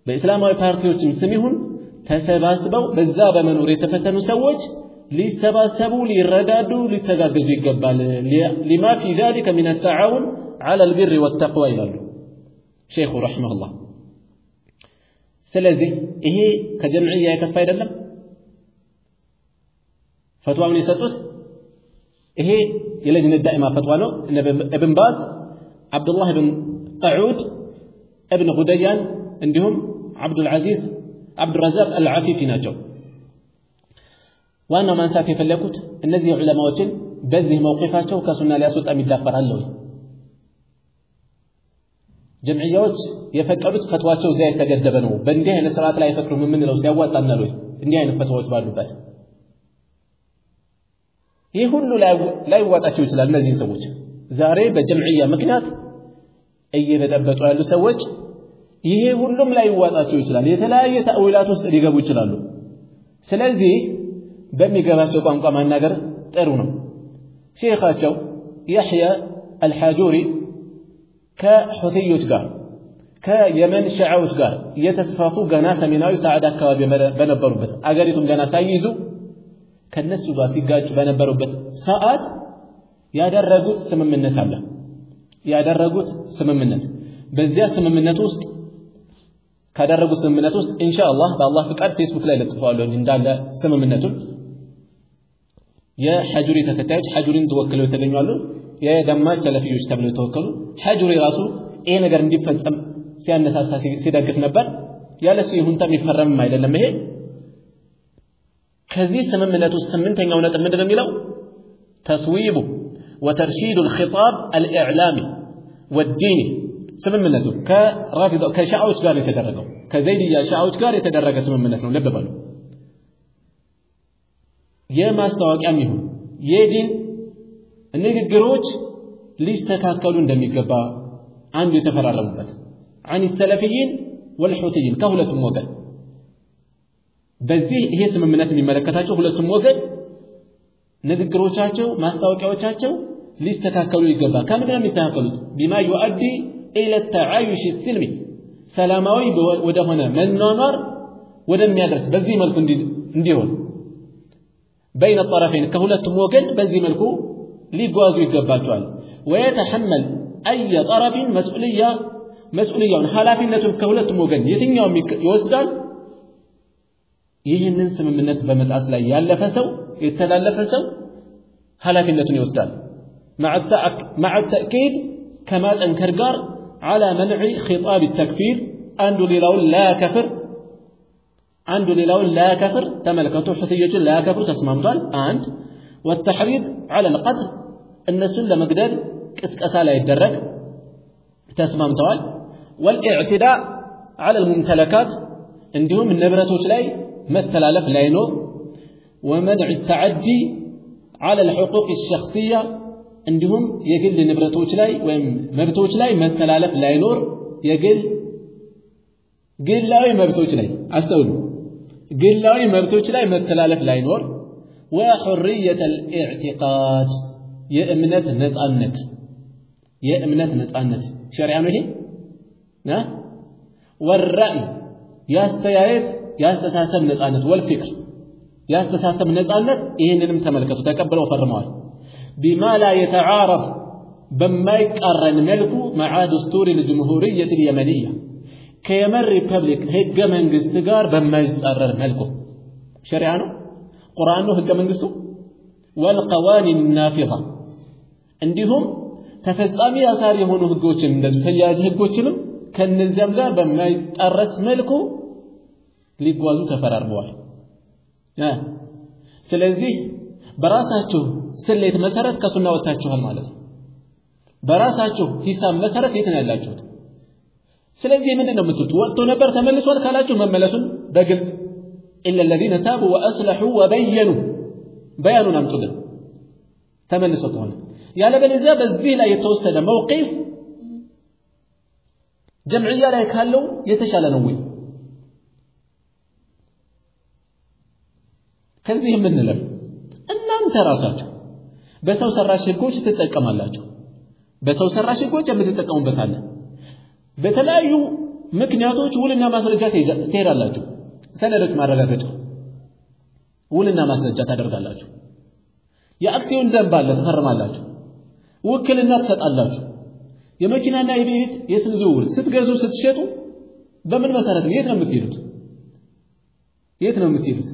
بإسلامي بارتيوتم سميون ተሰባስበው በዛ በመኖር የተፈተኑ ሰዎች ሊሰባሰቡ ሊረዳዱ ሊተጋገዙ ይገባል ሊማ ፊ ذلك من التعاون على البر والتقوى ይላሉ ሼኹ ረሒመሁላህ ስለዚህ ይሄ ከጀምዕያ የከፋ አይደለም ፈትዋውን የሰጡት ይሄ የለጅነት ዳኢማ ፈትዋ ነው እብን ባዝ ዓብዱላህ ብን ቀዑድ እብን ጉደያን እንዲሁም ዓብዱልዓዚዝ ዓብዱረዛቅ አልዓፊፊ ናቸው ዋናው ማንሳት የፈለኩት እነዚህ ዑለማዎችን በዚህ መውቂፋቸው ከሱና ሊያስወጣ የሚዳፈራል ወይ? ጀምዕያዎች የፈቀዱት ፈትዋቸው እዚያ የተገደበ ነው። በእንዲህ አይነት ስርዓት ላይ አይፈቅዱም የምንለው ሲያዋጣናል ወይ? እንዲህ አይነት ፈትዋዎች ባሉበት። ይህ ሁሉ ላይዋጣቸው ይችላል እነዚህን ሰዎች። ዛሬ በጀምዕያ ምክንያት እየበጠበጡ ያሉ ሰዎች ይሄ ሁሉም ላይዋጣቸው ይችላል። የተለያየ ተእዊላት ውስጥ ሊገቡ ይችላሉ። ስለዚህ በሚገባቸው ቋንቋ ማናገር ጥሩ ነው። ሼኻቸው ያሕያ አልሓጁሪ ከሑትዮች ጋር ከየመን ሸዓዎች ጋር እየተስፋፉ ገና ሰሜናዊ ሳዕድ አካባቢ በነበሩበት አገሪቱን ገና ሳይይዙ ከነሱ ጋር ሲጋጩ በነበሩበት ሰዓት ያደረጉት ስምምነት አለ። ያደረጉት ስምምነት። በዚያ ስምምነት ውስጥ ካደረጉት ስምምነት ውስጥ ኢንሻአላህ በአላህ ፍቃድ ፌስቡክ ላይ ለጥፈዋለሁ እንዳለ ስምምነቱን የሐጁሪ ተከታዮች ሐጁሪን ተወክለው የተገኙ አሉ የደማጅ ሰለፊዮች ተብለው የተወከሉ ሐጁሪ ራሱ ይሄ ነገር እንዲፈጸም ሲያነሳሳ ሲደግፍ ነበር ያለሱ ይሁንታ የሚፈረምም አይደለም ይሄ ከዚህ ስምምነት ውስጥ ስምንተኛው ነጥብ ምንድን ነው የሚለው ተስዊቡ ወተርሺዱ الخطاب الإعلامي والديني ስምምነቱ ከራፊዳ ከሻዓዎች ጋር የተደረገው ከዘይድያ ሻዓዎች ጋር የተደረገ ስምምነት ነው ልብ በሉ የማስታወቂያም ይሁን የዲን ንግግሮች ሊስተካከሉ እንደሚገባ አንዱ የተፈራረሙበት አን ሰለፊይን ወልሑሲይን ከሁለቱም ወገን። በዚህ ይሄ ስምምነት የሚመለከታቸው ሁለቱም ወገን ንግግሮቻቸው ማስታወቂያዎቻቸው ሊስተካከሉ ይገባ። ከምንድን የሚስተካከሉት? ቢማ ዩአዲ ኢለ ተዓዩሽ ስልሚ ሰላማዊ ወደሆነ መኗኗር ወደሚያደርስ በዚህ መልኩ እንዲሆን። በይነ ጠረፌን ከሁለቱም ወገን በዚህ መልኩ ሊጓዙ ይገባቸዋል። ወየተሐመል አየ ጠረፊን መስኡልያ መስኡልያውን ኃላፊነቱን ከሁለቱም ወገን የትኛውም ይወስዳል። ይህንን ስምምነት በመጣስ ላይ ያለፈ ሰው የተላለፈ ሰው ኃላፊነቱን ይወስዳል። مع التأكيد كما تنكر قار على منع خطاب التكفير አንዱ ሌላውን ላያከፍር አንዱ ሌላውን ላያከፍር ተመልከቱ። ሑትዮችን ላያከፍሩ ተስማምቷል። አንድ ወተሕሪድ ዐለ ልቀትል እነሱን ለመግደል ቅስቀሳ ላይደረግ ተስማምተዋል። ወልኢዕትዳ ዐለ ልሙምተለካት እንዲሁም ንብረቶች ላይ መተላለፍ ላይኖር ወመንዕ ተዓዲ ዐለ ልሕቁቅ ሸክስያ እንዲሁም የግል ንብረቶች ላይ ወይም መብቶች ላይ መተላለፍ ላይኖር የግል ግላዊ መብቶች ላይ። አስተውሉ ግላዊ መብቶች ላይ መተላለፍ ላይኖር ወሑርየተ ልኢዕቲቃድ የእምነት ነፃነት የእምነት ነፃነት ሸሪያ ነው ይሄ? ወራእይ የአስተያየት የአስተሳሰብ ነፃነት ወልፊክር የአስተሳሰብ ነፃነት ይህንንም ተመልከቱ ተቀብለው ፈርመዋል። ቢማ ላ የተዓረፍ በማይቃረን መልኩ መዓ ድስቱር ልጅምሁርየት ልየመንያ ከየመን ሪፐብሊክ ህገ መንግስት ጋር በማይጻረር መልኩ ሸሪዓ ነው? ቁርአን ነው ህገ መንግስቱ? ወልቀዋኒን ናፊዛ። እንዲሁም ተፈጻሚ አሳር የሆኑ ህጎችን እንደዚሁ ተያያዥ ህጎችንም ከነዚያም ጋር በማይጣረስ መልኩ ሊጓዙ ተፈራርመዋል። ስለዚህ በራሳችሁ ስሌት መሰረት ከሱና ወጥታችኋል ማለት ነው። በራሳችሁ ሂሳብ መሰረት የት ነው ያላችሁት ስለዚህ ምንድን ነው የምትሉት? ወጥቶ ነበር ተመልሷል ካላችሁ መመለሱን በግልጽ። ኢለ ለዚነ ታቡ ወአስለሑ ወበየኑ። በያኑን አምጡልን። ተመልሶ ከሆነ ያለበለዚያ በዚህ ላይ የተወሰደ መውቂፍ ጀምዕያ ላይ ካለው የተሻለ ነው ወይ? ከዚህ የምንለፍ እናንተ ራሳችሁ በሰው ሰራሽ ህጎች ትጠቀማላችሁ። በሰው ሰራሽ ህጎች የምትጠቀሙበት አለ በተለያዩ ምክንያቶች ውልና ማስረጃ ትሄዳላችሁ። ሰነዶች ማረጋገጫ ውልና ማስረጃ ታደርጋላችሁ። የአክሲዮን ደንብ አለ ትፈርማላችሁ። ውክልና ትሰጣላችሁ። የመኪናና የቤት የስም ዝውውር ስትገዙ ስትሸጡ በምን መሰረት ነው? የት ነው የምትሄዱት? የት ነው የምትሄዱት?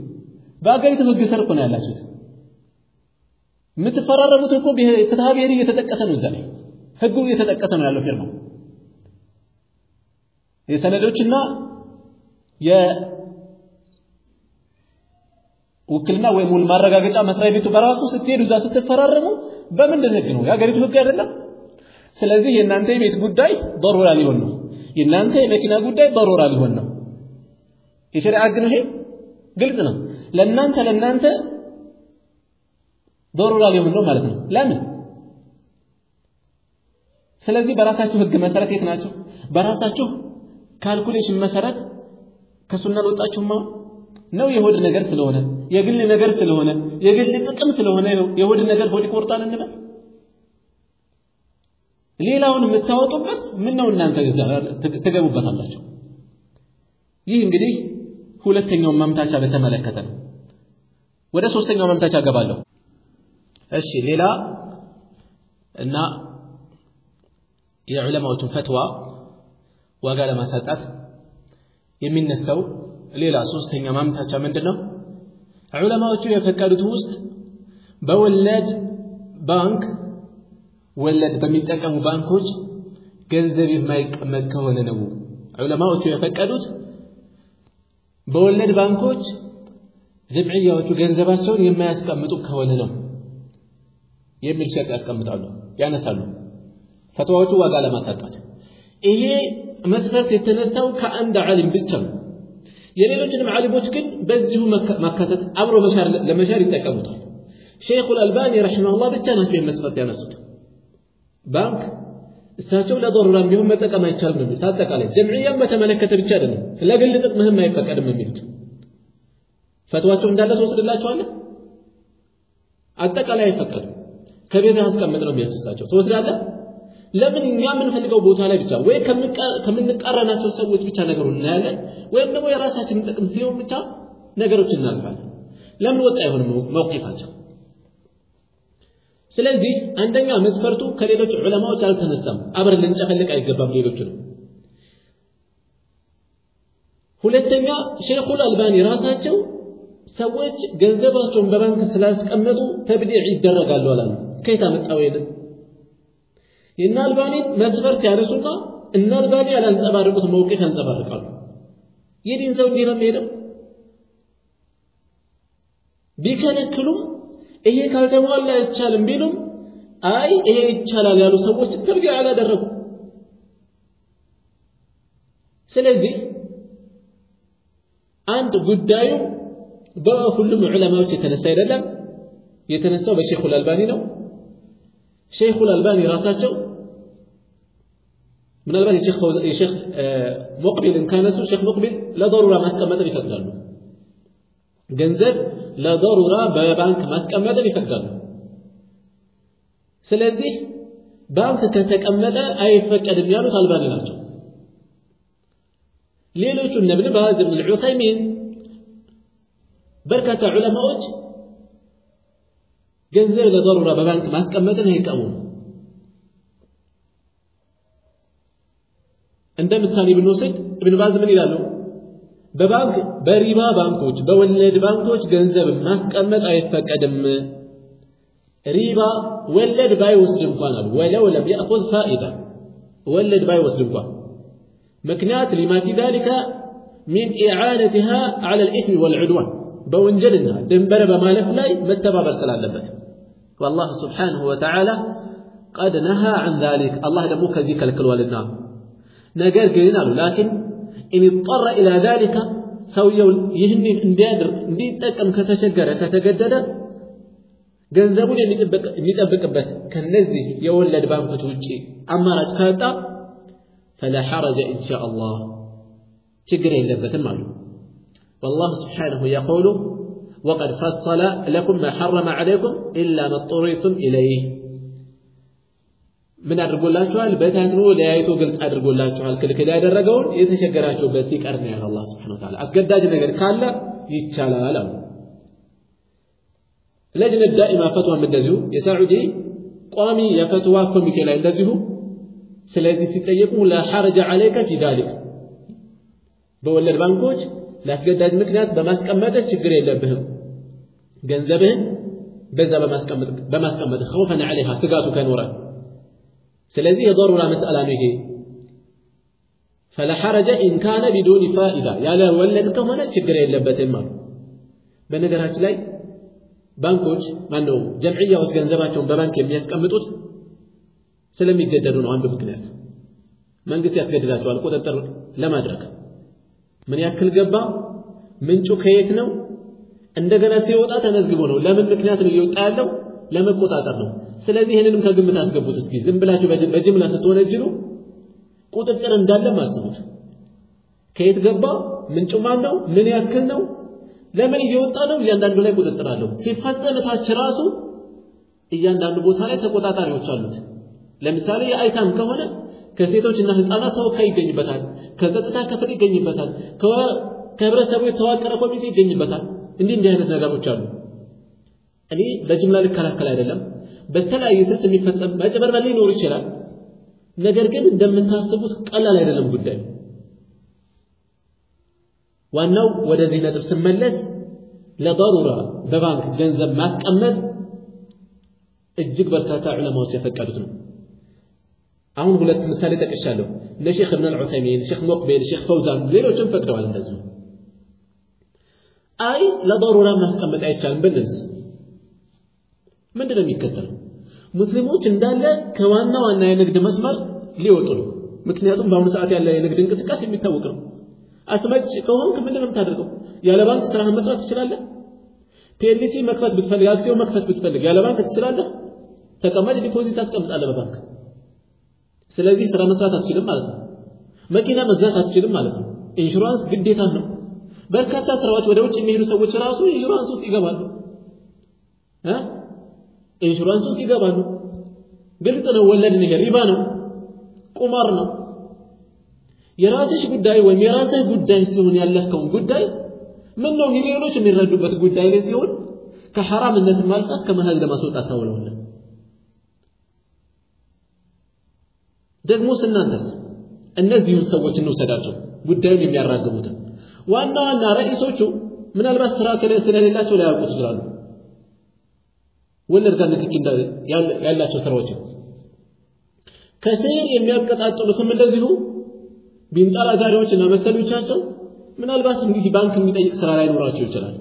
በአገሪቱ ህግ ስር እኮ ነው ያላችሁት። የምትፈራረሙት እኮ ፍትሐ ብሔር እየተጠቀሰ ነው እዛ ላይ። ህጉ እየተጠቀሰ ነው ያለው ፊርማው የሰነዶችና የውክልና ወይም ውል ማረጋገጫ መስሪያ ቤቱ በራሱ ስትሄዱ እዛ ስትፈራረሙ በምንድን ህግ ነው? የሀገሪቱ ህግ አይደለም። ስለዚህ የእናንተ የቤት ጉዳይ ضرورة ሊሆን ነው። የእናንተ የመኪና ጉዳይ ضرورة ሊሆን ነው። የሸሪዓ ህግ ይሄ ግልጽ ነው። ለእናንተ ለእናንተ ضرورة ሊሆን ነው ማለት ነው። ለምን? ስለዚህ በራሳችሁ ህግ መሰረት የት ናቸው? በራሳችሁ calculation መሰረት ከሱና አልወጣችሁማ ነው። የሆድ ነገር ስለሆነ የግል ነገር ስለሆነ የግል ጥቅም ስለሆነ የሆድ ነገር ሆድ ይቆርጣል እንበል። ሌላውን የምታወጡበት ምን ነው? እናንተ ትገቡበታላችሁ። ይህ እንግዲህ ሁለተኛውን መምታቻ በተመለከተ ነው። ወደ ሶስተኛው መምታቻ ገባለሁ እሺ ሌላ እና የዑለማዎቹን ፈትዋ ዋጋ ለማሳጣት የሚነሳው ሌላ ሶስተኛ ማምታቻ ምንድን ነው ዑለማዎቹ የፈቀዱት ውስጥ በወለድ ባንክ ወለድ በሚጠቀሙ ባንኮች ገንዘብ የማይቀመጥ ከሆነ ነው ዑለማዎቹ የፈቀዱት በወለድ ባንኮች ጀምዕያዎቹ ገንዘባቸውን የማያስቀምጡ ከሆነ ነው የሚል ሸርጥ ያስቀምጣሉ ያነሳሉ። ፈትዋዎቹ ዋጋ ለማሳጣት። ይሄ መስፈርት የተነሳው ከአንድ ዓሊም ብቻ ነው። የሌሎችንም ዓሊሞች ግን በዚሁ ማካተት አብሮ መሻር ለመሻር ይጠቀሙታል። ሼኹ አልአልባኒ ረሒመሁላህ ብቻ ናቸው ይህን መስፈርት ያነሱት። ባንክ እሳቸው ለضሩራም ቢሆን መጠቀም አይቻልም ነው የሚሉት አጠቃላይ ጀምዕያም በተመለከተ ብቻ አይደለም ለግል ጥቅምህም አይፈቀድም የሚሉት። ፈትዋቸው እንዳለ ትወስድላቸዋለህ? አጠቃላይ አይፈቀድም። ከቤትህ አስቀምጥ ነው የሚያስደሳቸው ትወስዳለህ ለምን እኛ የምንፈልገው ቦታ ላይ ብቻ ወይ ከምንቃረናቸው ሰዎች ብቻ ነገሩን እናያለን ወይም ደግሞ የራሳችንን ጥቅም ሲሆን ብቻ ነገሮች እናልፋለን ለምን ወጥ አይሆንም መውቂፋቸው? ስለዚህ አንደኛ መስፈርቱ ከሌሎች ዑለማዎች አልተነሳም። አብረን ልንጨፈልቅ አይገባም ሌሎችንም። ሁለተኛ ሼኹል አልባኒ ራሳቸው ሰዎች ገንዘባቸውን በባንክ ስላስቀመጡ ተብዲዕ ይደረጋሉ አላሉ። ከየት አመጣው? የእነ አልባኒን መስፈርት ያነሱና እነ አልባኒ ያላንጸባረቁት መውቂፍ ያንጸባርቃሉ። የዲን ሰው እንዲህ ነው የሚሄደው። ቢከለክሉም ይሄ ካልተሟላ አይቻልም ቢሉም አይ ይሄ ይቻላል ያሉ ሰዎች ተብዲዕ አላደረጉ። ስለዚህ አንድ ጉዳዩ በሁሉም ዑለማዎች የተነሳ አይደለም። የተነሳው በሼኹል አልባኒ ነው። ሼኹል አልባኒ ራሳቸው من الباب شيخ فوز إيه، شيخ آه، مقبل إن كان نفسه شيخ مقبل لا ضرورة ما تقمد بفضل جنزب لا ضرورة ببنك ما تقمد بفضل سلازي بانك تتقمد أي فقد يالو طالبان ناتو ليلوچو نبل بهذا من العثيمين. بركة علماء. جنزب لا ضرورة ببنك ما تقمد هيقمون እንደ ምሳሌ ብንወስድ ኢብን ባዝ ምን ይላሉ? በባንክ በሪባ ባንኮች በወለድ ባንኮች ገንዘብ ማስቀመጥ አይፈቀድም። ሪባ ወለድ ባይወስድ እንኳን አሉ ወለው ለም ያእኹዝ ፋኢዳ ወለድ ባይወስድ እንኳን ምክንያት ሊማ ፊ ዛሊከ ሚን ኢዓነቲሃ ዐለ ልኢስሚ ወልዑድዋን በወንጀልና ድንበር በማለፍ ላይ መተባበር ስላለበት ወላሁ ስብሓንሁ ወተዓላ ቀድ ነሃ ዐን ዛሊክ አላህ ደግሞ ከዚህ ከልክሏልና ነገር ግን አሉ ላኪን ኢን ጠረ ኢላ ዛሊከ ሰውየው ይህን እንዲያደርግ እንዲጠቀም ከተቸገረ ከተገደደ ገንዘቡን የሚጠብቅበት ከነዚህ የወለድ ባንኮች ውጪ አማራጭ ካጣ ፈላ ሐረጀ ኢንሻ አላህ ችግር የለበትም አሉ والله سبحانه يقول وقد فصل لكم ما حرم عليكم إلا ما اضطررتم إليه ምን አድርጎላችኋል? በታትኖ ለያይቶ ግልጽ አድርጎላችኋል። ክልክል ያደረገውን የተቸገራችሁበት ሲቀር ነው ያለ አላህ ሱብሓነሁ ወተዓላ። አስገዳጅ ነገር ካለ ይቻላል አሉ። ለጅነ ዳኢማ ፈትዋም እንደዚሁ የሳዑዲ ቋሚ የፈትዋ ኮሚቴ ላይ እንደዚሁ ስለዚህ ሲጠየቁ ላ ሐረጀ ዐለይከ ፊ ዛሊክ በወለድ ባንኮች ለአስገዳጅ ምክንያት በማስቀመጥህ ችግር የለብህም ገንዘብህን በዛ በማስቀመጥህ ኸውፈን ዐለይሃ ስጋቱ ከኖረ ስለዚህ የضሩራ መስአላ ነው ይሄ። فلا حرج إن كان بدون فائدة ያለ ወለድ ከሆነ ችግር የለበትም አሉ። በነገራችን ላይ ባንኮች ማነው ጀምዕያዎች ገንዘባቸውን በባንክ የሚያስቀምጡት ስለሚገደዱ ነው አንዱ ምክንያት። መንግስት ያስገድዳቸዋል ቁጥጥር ለማድረግ። ምን ያክል ገባ? ምንጩ ከየት ነው? እንደገና ሲወጣ ተመዝግቦ ነው። ለምን ምክንያት ነው እየወጣ ያለው? ለመቆጣጠር ነው ስለዚህ ይህንንም ከግምት አስገቡት እስኪ። ዝም ብላችሁ በጅምላ ስትወነጅሉ ቁጥጥር እንዳለም አስቡት ከየት ገባ? ምንጩ ማን ነው ምን ያክል ነው? ለምን እየወጣ ነው? እያንዳንዱ ላይ ቁጥጥር አለው። ሲፈጸም ታች ራሱ እያንዳንዱ ቦታ ላይ ተቆጣጣሪዎች አሉት። ለምሳሌ የአይታም ከሆነ ከሴቶችና ህፃናት ተወካይ ይገኝበታል ከጸጥታ ክፍል ይገኝበታል ከህብረተሰቡ የተዋቀረ ኮሚቴ ይገኝበታል። እንዲህ እንዲህ አይነት ነገሮች አሉ። እኔ በጅምላ ልከላከል አይደለም በተለያየ ስልት የሚፈጸም መጭበርበር ሊኖር ይችላል። ነገር ግን እንደምታስቡት ቀላል አይደለም ጉዳይ ዋናው ወደዚህ ነጥብ ስመለስ ለضሩራ በባንክ ገንዘብ ማስቀመጥ እጅግ በርካታ ዑለማዎች የፈቀዱት ነው። አሁን ሁለት ምሳሌ ጠቅሻለሁ። እነ ሼክ እብን አልዑሰይሚን ሼክ ሞቅቤል ሼክ ፈውዛን ሌሎችም ፈቅደዋል እንደዚሁ። አይ ለ ضرورة ማስቀመጥ አይቻልም ብንልስ ምንድን ነው የሚከተለው ሙስሊሞች እንዳለ ከዋና ዋና የንግድ መስመር ሊወጡ ነው። ምክንያቱም በአሁኑ ሰዓት ያለ የንግድ እንቅስቃሴ የሚታወቅ ነው። አስመጭ ከሆንክ ምንድን ነው የምታደርገው? ያለ ባንክ ስራህን መስራት ትችላለህ? PLC መክፈት ብትፈልግ አክሲዮን መክፈት ብትፈልግ ያለ ባንክ ትችላለህ? ተቀማጭ deposit ታስቀምጣለህ በባንክ። ስለዚህ ስራ መስራት አትችልም ማለት ነው። መኪና መግዛት አትችልም ማለት ነው። ኢንሹራንስ ግዴታ ነው። በርካታ ስራዎች ወደ ውጭ የሚሄዱ ሰዎች ራሱ ኢንሹራንስ ውስጥ ይገባሉ ኢንሹራንስ ውስጥ ይገባሉ። ግልጽ ነው። ወለድ ነው። ربا ነው። ቁማር ነው። የራስሽ ጉዳይ ወይም የራስህ ጉዳይ ሲሆን ያለፍከውን ጉዳይ ምን ነው? ሚሊዮኖች የሚረዱበት ጉዳይ ላይ ሲሆን ከሐራምነት ማልፋት ከ منهج ለማስወጣት ታውለዋለህ። ደግሞ ስናንተስ እነዚሁን ሰዎች እንውሰዳቸው፣ ጉዳዩን የሚያራግቡትን ዋና ዋና ረኢሶቹ ምናልባት ስራ ስለሌላቸው ላያውቁት ይችላሉ። ወለድ ጋር ንክኪ ያላቸው ስራዎችን ከስር የሚያቀጣጥሉትም እንደዚሁ ቢንጠራጋሪዎችና መሰሎቻቸው ምናልባት እንግዲህ ባንክ የሚጠይቅ ስራ ላይ ኖራቸው ይችላል።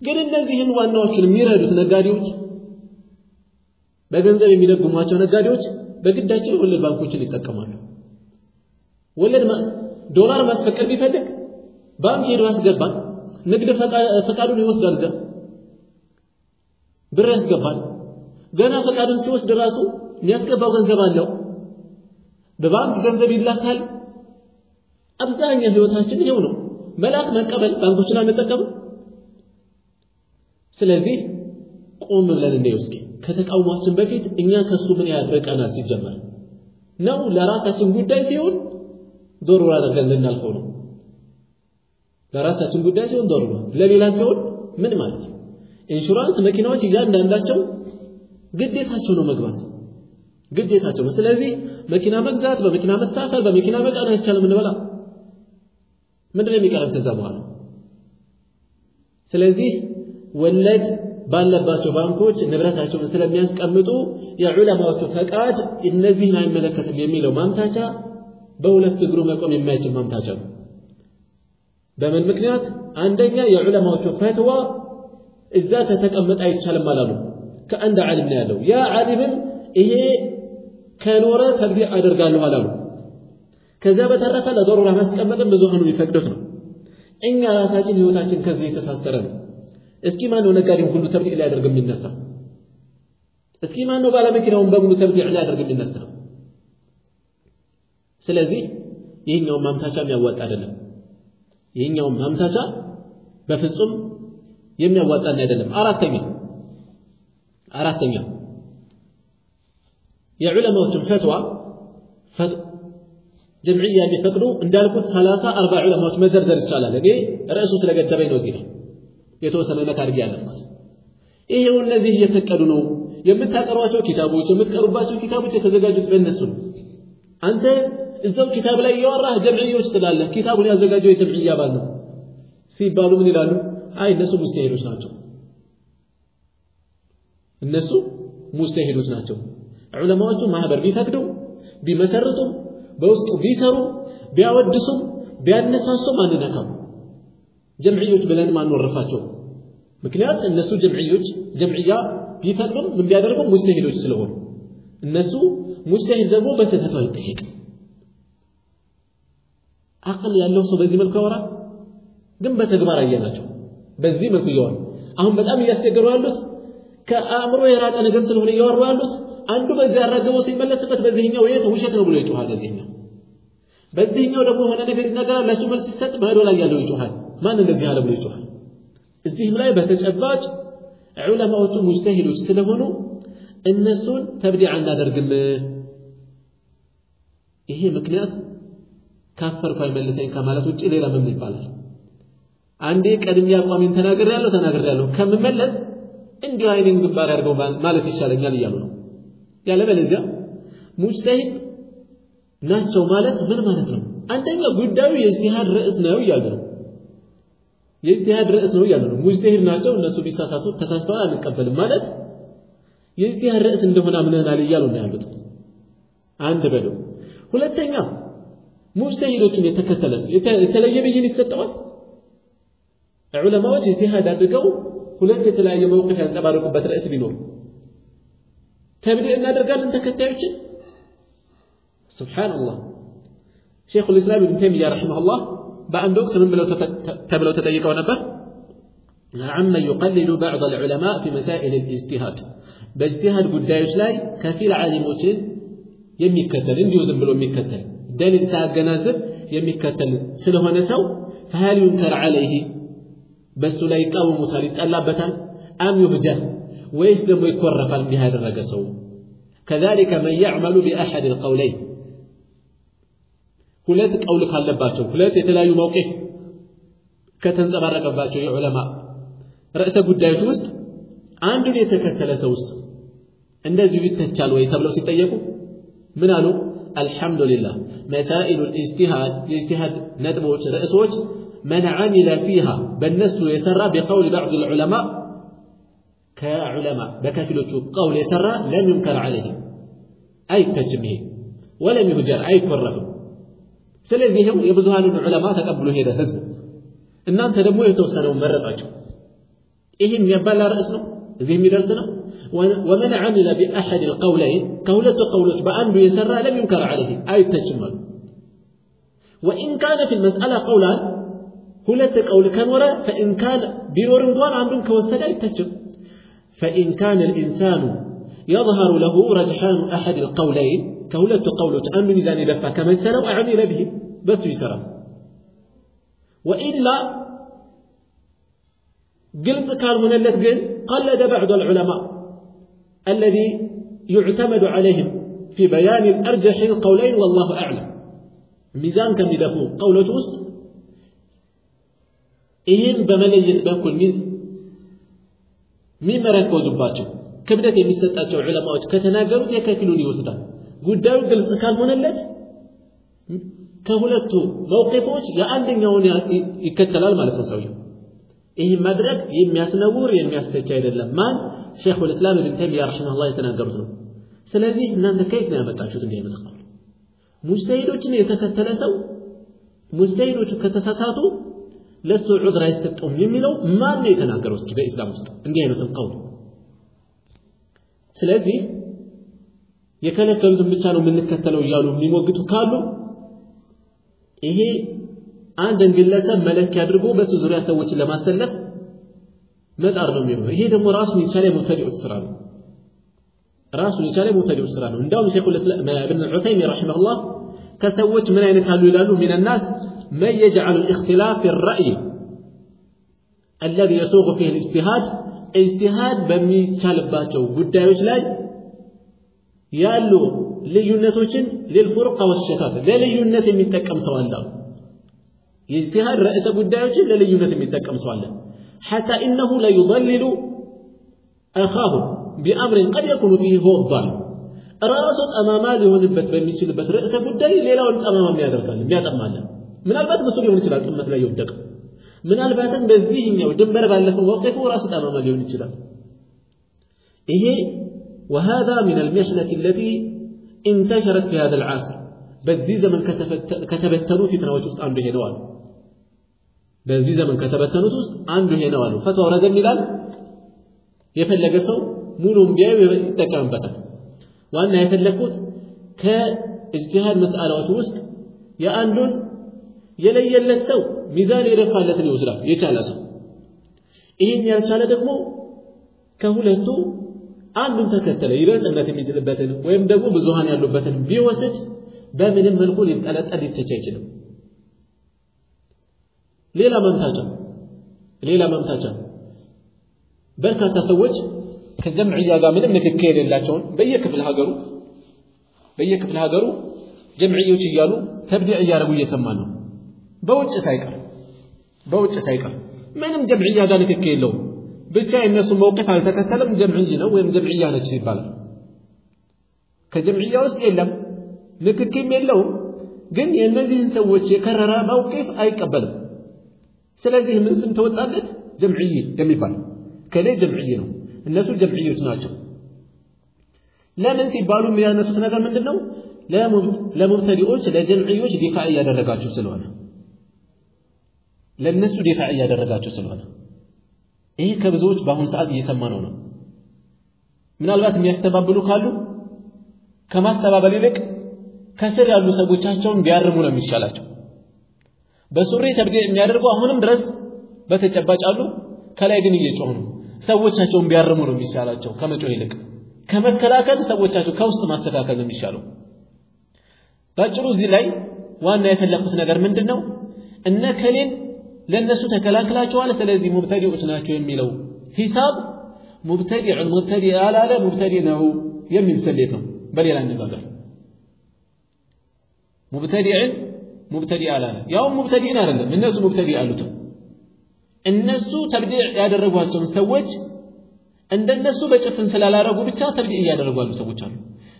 ግን እነዚህን ዋናዎችን የሚረዱት ነጋዴዎች በገንዘብ የሚደጉሟቸው ነጋዴዎች በግዳቸው የወለድ ባንኮችን ይጠቀማሉ። ወለድ ዶላር ማስፈቀድ ቢፈልግ ባንክ ሄዶ ያስገባል። ንግድ ፈቃዱን ይወስዳል። እዛ ብር ያስገባል። ገና ፈቃዱን ሲወስድ ራሱ የሚያስገባው ገንዘብ አለው። በባንክ ገንዘብ ይላካል። አብዛኛው ህይወታችን ይሄው ነው። መላክ መቀበል፣ ባንኮችን አንጠቀምም። ስለዚህ ቆም ብለን እንየው እስኪ ከተቃውሟችን በፊት እኛ ከሱ ምን ያህል ርቀናል? ሲጀመር ነው ለራሳችን ጉዳይ ሲሆን ዶሩራ አድርገን ልናልፈው ነው። ለራሳችን ጉዳይ ሲሆን ዶሩራ፣ ለሌላ ሲሆን ምን ማለት ነው? ኢንሹራንስ መኪናዎች እያንዳንዳቸው ግዴታቸው ነው መግባት ግዴታቸው ነው። ስለዚህ መኪና መግዛት፣ በመኪና መሳፈር፣ በመኪና መጫን አይቻልም እንበላ ምንድን ነው ከዛ በኋላ? ስለዚህ ወለድ ባለባቸው ባንኮች ንብረታቸውን ስለሚያስቀምጡ የዑለማዎቹ ፈቃድ እነዚህን አይመለከትም የሚለው ማምታቻ በሁለት እግሩ መቆም የማይችል ማምታቻ ነው። በምን ምክንያት? አንደኛ የዑለማዎቹ ፈትዋ እዛ ከተቀመጠ አይቻልም አላሉ። ከአንድ ዓሊም ነው ያለው። ያ ዓሊምም ይሄ ከኖረ ተግቢር አደርጋለሁ አላሉ። ከዚያ በተረፈ ለዶሩራ ማስቀመጥም ብዙሃኑ የሚፈቅዱት ነው። እኛ ራሳችን ህይወታችን ከዚህ የተሳሰረ ነው። እስኪ ማን ነው ነጋዴውን ሁሉ ተብዲዕ ሊያደርግ የሚነሳ? እስኪ ማን ነው ባለመኪናውን በሙሉ ተብዲዕ ሊያደርግ የሚነሳ? ስለዚህ ይህኛውን ማምታቻ የሚያዋጣ አይደለም። ይህኛውን ማምታቻ በፍጹም የሚያዋጣን አይደለም። አራተኛ አራተኛ የዑለማዎችን ፈትዋ ጀምዕያ የሚፈቅዱ እንዳልኩት ሰላሳ አርባ ዑለማዎች መዘርዘር ይቻላል። እኔ ርዕሱ ስለገደበኝ ነው እዚህ ነው የተወሰነ ነካ አድርጌ ያለፍኩት። ይሄው እነዚህ እየፈቀዱ ነው የምታቀርቧቸው ኪታቦች የምትቀሩባቸው ኪታቦች የተዘጋጁት በእነሱ ነው። አንተ እዛው ኪታብ ላይ እያወራህ ጀምዕዮች ትላለህ። ኪታቡን ያዘጋጀው የጀምዕያ ባል ነው ሲባሉ ምን ይላሉ? አይ እነሱ ሙስተሂዶች ናቸው። እነሱ ሙስተሂዶች ናቸው። ዑለማዎቹ ማህበር ቢፈቅዱ ቢመሰርቱም በውስጡ ቢሰሩ ቢያወድሱም ቢያነሳሱም አንነካም። ጀምዕዮች ብለንም አንወርፋቸው። ምክንያት እነሱ ጀምዕዮች ጀምዕያ ቢፈቅዱም ምን ቢያደርጉም ሙስተሂዶች ስለሆኑ እነሱ ሙጅተሂድ ደግሞ በስህተቱ አይጠየቅም። አቅል ያለው ሰው በዚህ መልኩ ያወራ፣ ግን በተግባር አየናቸው። በዚህ መልኩ እያወሩ አሁን በጣም እያስቸገሩ ያሉት ከአእምሮ የራቀ ነገር ስለሆነ እያወሩ ያሉት አንዱ በዚህ ያራገበው ሲመለስበት በዚህኛው የት ውሸት ነው ብሎ ይጮሃል። በዚህኛው በዚህኛው ደግሞ የሆነ ነገር ይናገራል። ለሱ መልስ ሲሰጥ ማዶ ላይ ያለው ይጮሃል። ማን እንደዚህ አለ ብሎ ይጮሃል። እዚህም ላይ በተጨባጭ ዑለማዎቹ ሙጅተሂዶች ስለሆኑ እነሱን ተብዲዕ አናደርግም። ይሄ ምክንያት ካፈርኩ አይመልሰኝ ከማለት ውጭ ሌላ ምን ይባላል? አንዴ ቀድሜ አቋሜን ተናግሬያለሁ ተናግሬያለሁ ከምመለስ እንዲሁ አይኔን ግንባር ያድርገው ማለት ይሻለኛል እያሉ ነው። ያለበለዚያ ሙጅተሂድ ናቸው ማለት ምን ማለት ነው? አንደኛ ጉዳዩ የኢጅቲሃድ ርዕስ ነው እያሉ ነው። የኢጅቲሃድ ርዕስ ነው እያሉ ነው። ሙጅተሂድ ናቸው እነሱ ቢሳሳቱ ተሳስተዋል አንቀበልም ማለት የኢጅቲሃድ ርዕስ እንደሆነ አምነናል እያሉ ነው ያሉት። አንድ በሉ። ሁለተኛ ሙጅተሂዶችን የተከተለስ የተለየ ብይን ይሰጠዋል። ዑለማዎች ኢጅቲሃድ አድርገው ሁለት የተለያየ መውቅፍ ያንጸባረቁበት ርዕስ ቢኖር ተብዲዕ እናደርጋለን ተከታዮችን። ሱብሓነላህ ሼኹል ኢስላም ኢብኑ ተይሚያ ረሒመሁላህ በአንድ ወቅት ምን ብለው ተብለው ተጠይቀው ነበር? عمن يقلد بعض العلماء في مسائل الاجتهاد በእጅቲሃድ ጉዳዮች ላይ ከፊል ዓሊሞችን የሚከተል እንዲሁ ዝም ብሎ የሚከተል ደሊል ሳያገናዝብ የሚከተል ስለሆነ ሰው ፈሃል ዩንከር ዓለይህ በእሱ ላይ ይቃወሙታል፣ ይጠላበታል። አም ዩህጀር ወይስ ደግሞ ይኮረፋል እንዲህ ያደረገ ሰው ከዛሊከ መን ያዕመሉ ቢአሐድ ልቀውለይን ሁለት ቀውል ካለባቸው ሁለት የተለያዩ መውቂፍ ከተንጸባረቀባቸው የዑለማ ርዕሰ ጉዳዮች ውስጥ አንዱን የተከተለ ሰውስ እንደዚሁ ይተቻል ወይ ተብለው ሲጠየቁ ምን አሉ? አልሐምዱሊላህ መሳኢሉ የእጅቲሃድ ነጥቦች ርዕሶች መን ዓሚለ ፊሃ በእነሱ የሰራ ቢቀውል ባዕድ ልዑለማ ከዑለማ በከፊሎቹ ቀውል የሰራ ለም ዩንከር ዓለይህ አይተችም። ይሄ ወለም ይሁጀር አይኮረፍም። ስለዚህም የብዙሃኑን ዑለማ ተቀብሎ ሄደ ህዝብ። እናንተ ደግሞ የተወሰነውን መረጣችሁ። ይህ የሚያባላ ርዕስ ነው፣ እዚህ የሚደርስ ነው። ወመን ዓሚለ ቢአሐድ ልቀውለይን ከሁለቱ ቀውሎች በአንዱ የሰራ ለም ዩንከር ዓለይህ አይተችም አሉ። ወኢን ካነ ፊ ልመስአላ ቀውላን ሁለት ቀውል ከኖረ ፈኢን ካን ቢኖር እንኳን አንዱን ከወሰደ አይተችም። فإن كان الإنسان يظهر له رجحان أحد القولين كولت قولة أن إذا لفا كما يسرى وأعمل به بس يسرى وإلا قلت كان هنا قل قلد بعض العلماء الذي يعتمد عليهم في بيان الأرجح القولين والله أعلم ميزان كم يدفوه قولة وسط ይህም በመለየት በኩል የሚመረኮዙባቸው ክብደት የሚሰጣቸው ዑለማዎች ከተናገሩት የከፊሉን ይወስዳል። ጉዳዩ ግልጽ ካልሆነለት ከሁለቱ መውቂፎች የአንደኛውን ይከተላል ማለት ነው ሰውየው። ይህ ማድረግ የሚያስነውር የሚያስተቻ አይደለም። ማን ሼኹ ልእስላም ኢብን ተይሚያ ረሒመሁላህ የተናገሩት ነው። ስለዚህ እናንተ ከየት ነው ያመጣችሁት እንዲህ አይነት ሙጅተሂዶችን የተከተለ ሰው ሙጅተሂዶቹ ከተሳሳቱ ለሱ ዑድር አይሰጠውም የሚለው ማን ነው የተናገረው? እስኪ በኢስላም ውስጥ እንዲህ አይነትን ቀውል ስለዚህ የከለከሉትን ብቻ ነው የምንከተለው እያሉ የሚሞግቱ ካሉ ይሄ አንድን ግለሰብ መለኪያ አድርጎ በሱ ዙሪያ ሰዎችን ለማሰለፍ መጣር ነው የሚሆነው። ይሄ ደግሞ ራሱን የቻለ የሙብተዲዎች ስራ ነው። ራሱን የቻለ የሙብተዲዎች ስራ ነው። እንዲያውም ሼኹል ኢብን ዑሰይሚን ረሒመሁላህ ከሰዎች ምን አይነት አሉ ይላሉ ሚን ናስ መን የጅዐሉ ልእክትላፍ ፊ ራእይ الذي يسوغ فيه الاجتهاد اجتهاد በሚቻልባቸው ጉዳዮች ላይ ያሉ ልዩነቶችን للفرقة والشتات ለልዩነት የሚጠቀም ሰው አለ። የ اجتهاد ርዕሰ ጉዳዮችን ለልዩነት የሚጠቀም ሰው አለ። حتى إنه ليضلل أخاه بأمر قد يكون فيه هو ضال ራሱ ጠማማ ሊሆንበት በሚችልበት ርዕሰ ጉዳይ ሌላውን ጠማማ የሚያደርጋል የሚያጠማለን። ምናልባት በሱ ሊሆን ይችላል ጥመት ላይ የወደቀው ምናልባትም በዚህኛው ድንበር ባለፈው መውቂፉ ራሱ ጠማማ ሊሆን ይችላል። ይሄ وهذا من المحنة التي انتشرت في هذا العصر በዚህ ዘመን ከተበተኑ ፊትናዎች ውስጥ አንዱ ይሄ ነው አሉ። በዚህ ዘመን ከተበተኑት ውስጥ አንዱ ይሄ ነው አሉ። ፈትዋው ረዘም ይላል። የፈለገ ሰው ሙሉም ቢያዩ ይጠቀምበታል። ዋና የፈለግኩት ከእጅቲሃድ መስአላዎች ውስጥ የአንዱን የለየለት ሰው ሚዛን የደፋለትን ይወስዳል የቻለ ሰው። ይህን ያልቻለ ደግሞ ከሁለቱ አንዱን ተከተለ ይበልጥ እምነት የሚችልበትን ወይም ደግሞ ብዙሃን ያሉበትን ቢወስድ በምንም መልኩ ሊንጠለጠል ሊተች አይችልም። ሌላ መምታቻ ሌላ መምታቻ በርካታ ሰዎች ከጀምዕያ ጋር ምንም ንክክ የሌላቸውን በየክፍለ ሀገሩ በየክፍለ ሀገሩ ጀምዕዮች እያሉ ተብዲዕ እያደረጉ እየሰማ ነው። በውጭ ሳይቀር በውጭ ሳይቀር ምንም ጀምዕያ ጋር ንክክ የለውም። ብቻ የእነሱ መውቂፍ አልተከተለም ጀምዕይ ነው ወይም ጀምዕያ ነች ይባላል። ከጀምዕያ ውስጥ የለም ንክክም የለውም። ግን የእነዚህን ሰዎች የከረረ መውቂፍ አይቀበልም። ስለዚህ ምን ስም ተወጣለት? ጀምዕይ የሚባል ከሌ ጀምዕይ ነው፣ እነሱ ጀምዕዮች ናቸው። ለምን ሲባሉ የሚያነሱት ነገር ምንድን ነው? ለሙብተዲዎች ለጀምዕዮች ዲፋዕ እያደረጋችሁ ስለሆነ ለእነሱ ዲፋዕ እያደረጋችሁ ስለሆነ ይህ ከብዙዎች በአሁኑ ሰዓት እየሰማነው ነው። ምናልባት የሚያስተባብሉ ካሉ ከማስተባበል ይልቅ ከስር ያሉ ሰዎቻቸውን ቢያርሙ ነው የሚሻላቸው። በሱሪ ተብዲዕ የሚያደርጉ አሁንም ድረስ በተጨባጭ አሉ። ከላይ ግን እየጮሁ ነው። ሰዎቻቸውን ቢያርሙ ነው የሚሻላቸው ከመጮህ ይልቅ ከመከላከል ሰዎቻቸው ከውስጥ ማስተካከል ነው የሚሻለው። ባጭሩ እዚህ ላይ ዋና የፈለኩት ነገር ምንድን ነው? እነ ከሌን ለእነሱ ተከላክላቸዋል፣ ስለዚህ ሙብተዲዎች ናቸው የሚለው ሂሳብ ሙብተዲዕን ሙብተዲዕ ያላለ ሙብተዲዕ ነው የሚል ስሌት ነው። በሌላ አነጋገር ሙብተዲዕን ሙብተዲዕ አላለ፣ ያውም ሙብተዲዕን አይደለም እነሱ ሙብተዲዕ አሉትም። እነሱ ተብዲዕ ያደረጓቸውን ሰዎች እንደነሱ በጭፍን ስላላረጉ ብቻ ተብዲዕ እያደረጉ ያሉ ሰዎች አሉ።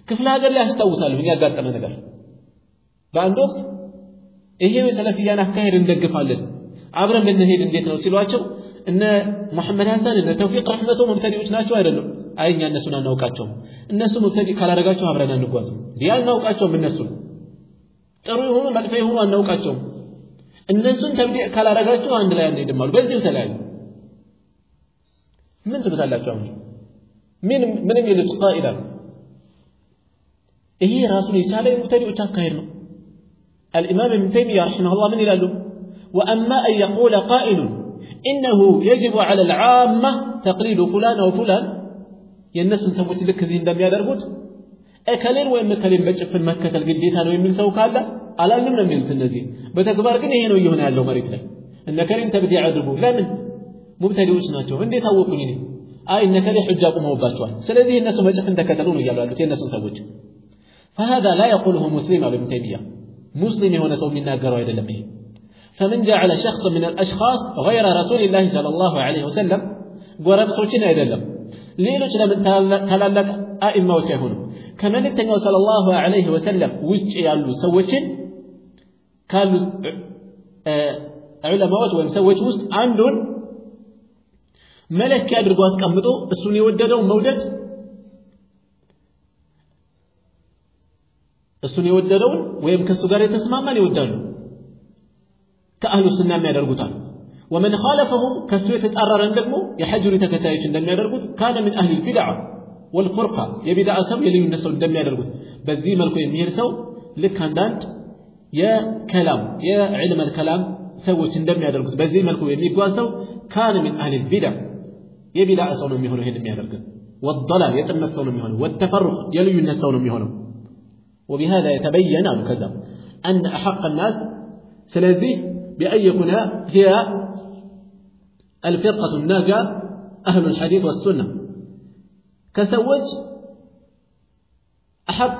ክፍለ ሀገር ላይ ያስታውሳሉ ያጋጠመ ነገር በአንድ ወቅት ይሄው የሰለፊያን አካሄድ እንደግፋለን አብረን ብንሄድ እንዴት ነው ሲሏቸው እነ መሐመድ ሐሰን እነ ተውፊቅ ረሕመቶ ሙብተዲዎች ናቸው አይደለም አይ እኛ እነሱን አናውቃቸውም። እነሱ ሙብተዲ ካላደረጋቸው አብረን አንጓዝም። እንዲህ አናውቃቸውም እነሱን። ጥሩ የሆኑ መጥፎ የሆኑ አናውቃቸውም። እነሱን ተብዲዕ ካላደረጋችሁ አንድ ላይ አንሄድም አሉ። በዚሁ ተለያዩ። ምን ትሉታላችሁ አሁን? ምን ምን የሚሉት ቃኢዳ ይሄ ራሱን የቻለ የሙብተዲዎች አካሄድ ነው። አልኢማም ኢብኑ ተይሚያ ረሒመሁላህ ምን ይላሉ? وأما أن يقول قائل إنه يجب على العامة تقليد فلان أو فلان ينسون سوت لك زين دم يدربوت أكلين وإن كلين بجفن مكة القديتا نو يمين سو كالا على لم نميل في النزين بتكبر قن هنا يهنا ያለው መሬት ላይ እነ ከሌን ተብዲዕ አድርጉ ለምን ሙብተዲዎች ናቸው እንዴት አወቁኝ እኔ አይ እነ ከሌ ሑጃ ቁመውባቸዋል ስለዚህ እነሱ መጨፍን ተከተሉ ነው እያሉ ያሉት የእነሱን ሰዎች فهذا لا يقوله مسلم على ابن تيميه مسلم የሆነ ሰው የሚናገረው አይደለም ይሄ فمن جعل شخصا من الاشخاص غير رسول الله صلى الله عليه وسلم ጎረቤቶችን አይደለም ሌሎች ለምን ታላላቅ አኢማዎች አይሆኑም ከመልእክተኛው ሰለላሁ ዐለይሂ ወሰለም ውጭ ያሉ ሰዎችን ካሉ ዑለማዎች ወይም ሰዎች ውስጥ አንዱን መለኪያ አድርጎ አስቀምጦ እሱን የወደደው መውደድ እሱን የወደደውን ወይም ከእሱ ጋር የተስማማን ይወዳሉ ከአህሉ ሱና የሚያደርጉታል ወመን ኻለፈሁ ከእሱ የተጻረረን ደግሞ የሐጅሪ ተከታዮች እንደሚያደርጉት ካነ ምን አህል ልቢድዓ ወልፉርቃ የቢድዓ ሰው የልዩነት ሰው እንደሚያደርጉት በዚህ መልኩ የሚሄድ ሰው ልክ አንዳንድ የከላም የዕልም ከላም ሰዎች እንደሚያደርጉት በዚህ መልኩ የሚጓዝ ሰው ካነ ምን አህል ልቢድዓ የቢድዓ ሰው ነው የሚሆነው ይሄን የሚያደርግ ወደላል የጥመት ሰው ነው የሚሆነው ወተፈሩቅ የልዩነት ሰው ነው የሚሆነው وبهذا يتبين أو كذا أن أحق الناس سلذيه بأن يكون هي الفرقة الناجاة أهل الحديث والسنة كسوج أحق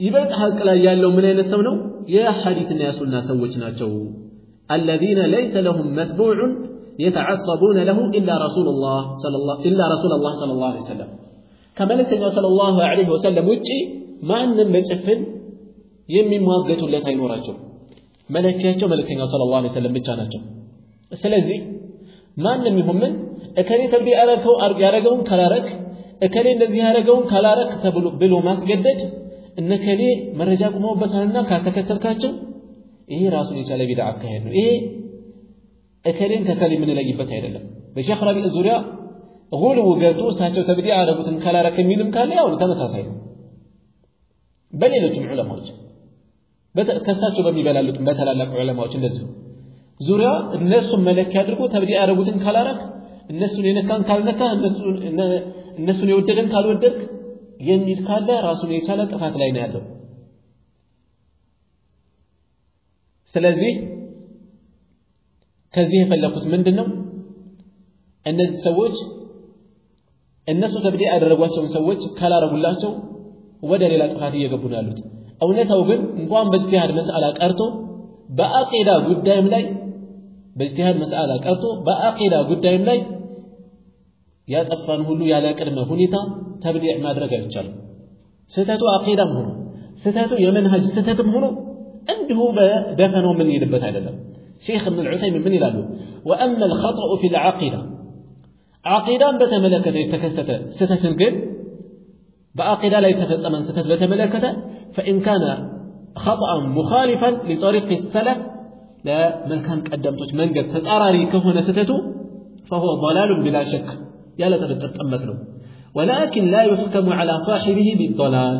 يبعد حق لا يالو من أين السونو يا حديث الناس الناس سوجنا جو الذين ليس لهم متبوع يتعصبون له إلا رسول الله صلى الله إلا رسول الله صلى الله عليه وسلم كما صلى الله عليه وسلم وجي ማንም በጭፍን የሚሟገቱለት አይኖራቸው መለኪያቸው መልእክተኛው ሰለላሁ ዐለይሂ ወሰለም ብቻ ናቸው። ስለዚህ ማንም ይሁን ምን እከሌ ተብዲ ያረገው ያረገውን ካላረክ እከሌ እንደዚህ ያረገውን ካላረክ ተብሎ ብሎ ማስገደድ እነከሌ መረጃ ቁመውበታልና ካልተከተልካቸው ይሄ ራሱን የቻለ ቢድዓ አካሄድ ነው። ይሄ እከሌን ከከሌ የምንለይበት አይደለም። በሼክ ረቢዕ ዙሪያ ጉልው ገብቶ እሳቸው ተብዲ ያረጉትን ካላረክ የሚልም ካለ ያው ተመሳሳይ ነው። በሌሎችም ዑለማዎች ከሳቸው በሚበላሉት በተላላቅ ዑለማዎች እንደዚሁ ዙሪያ እነሱን መለኪያ አድርጎ ተብዲ ያደረጉትን ካላረክ እነሱን የነካን ካልነካ እነሱን የወደደን ካልወደድክ የሚል ካለ ራሱን የቻለ ጥፋት ላይ ነው ያለው። ስለዚህ ከዚህ የፈለኩት ምንድን ነው እነዚህ ሰዎች እነሱ ተብዲ ያደረጓቸውን ሰዎች ካላረጉላቸው ወደ ሌላ ጥፋት እየገቡ ነው ያሉት እውነታው ግን እንኳን በእጅቲሃድ መስአላ ቀርቶ በአቂዳ ጉዳይም ላይ በእጅቲሃድ መስአላ ቀርቶ በአቂዳ ጉዳይም ላይ ያጠፋን ሁሉ ያለ ቅድመ ሁኔታ ተብዲዕ ማድረግ አይቻልም ስህተቱ አቂዳም ሆኖ ስህተቱ የመንሃጅ ስህተትም ሆኖ እንዲሁ በደፈነው የምንሄድበት አይደለም ሼክ እብን ዑተይሚን ምን ይላሉ ወአማ ልኸጠኡ ፊ ልዓቂዳ ዓቂዳን በተመለከተ የተከሰተ ስህተትን ግን በአቂዳ ላይ የተፈጸመን ስህተት በተመለከተ فإن كان خطأ مخالفا لطريق السلف لا من كان قدمت من قد تتعراري كهنا ستته فهو ضلال بلا شك. يا لا تبتر ولكن لا يحكم على صاحبه بالضلال.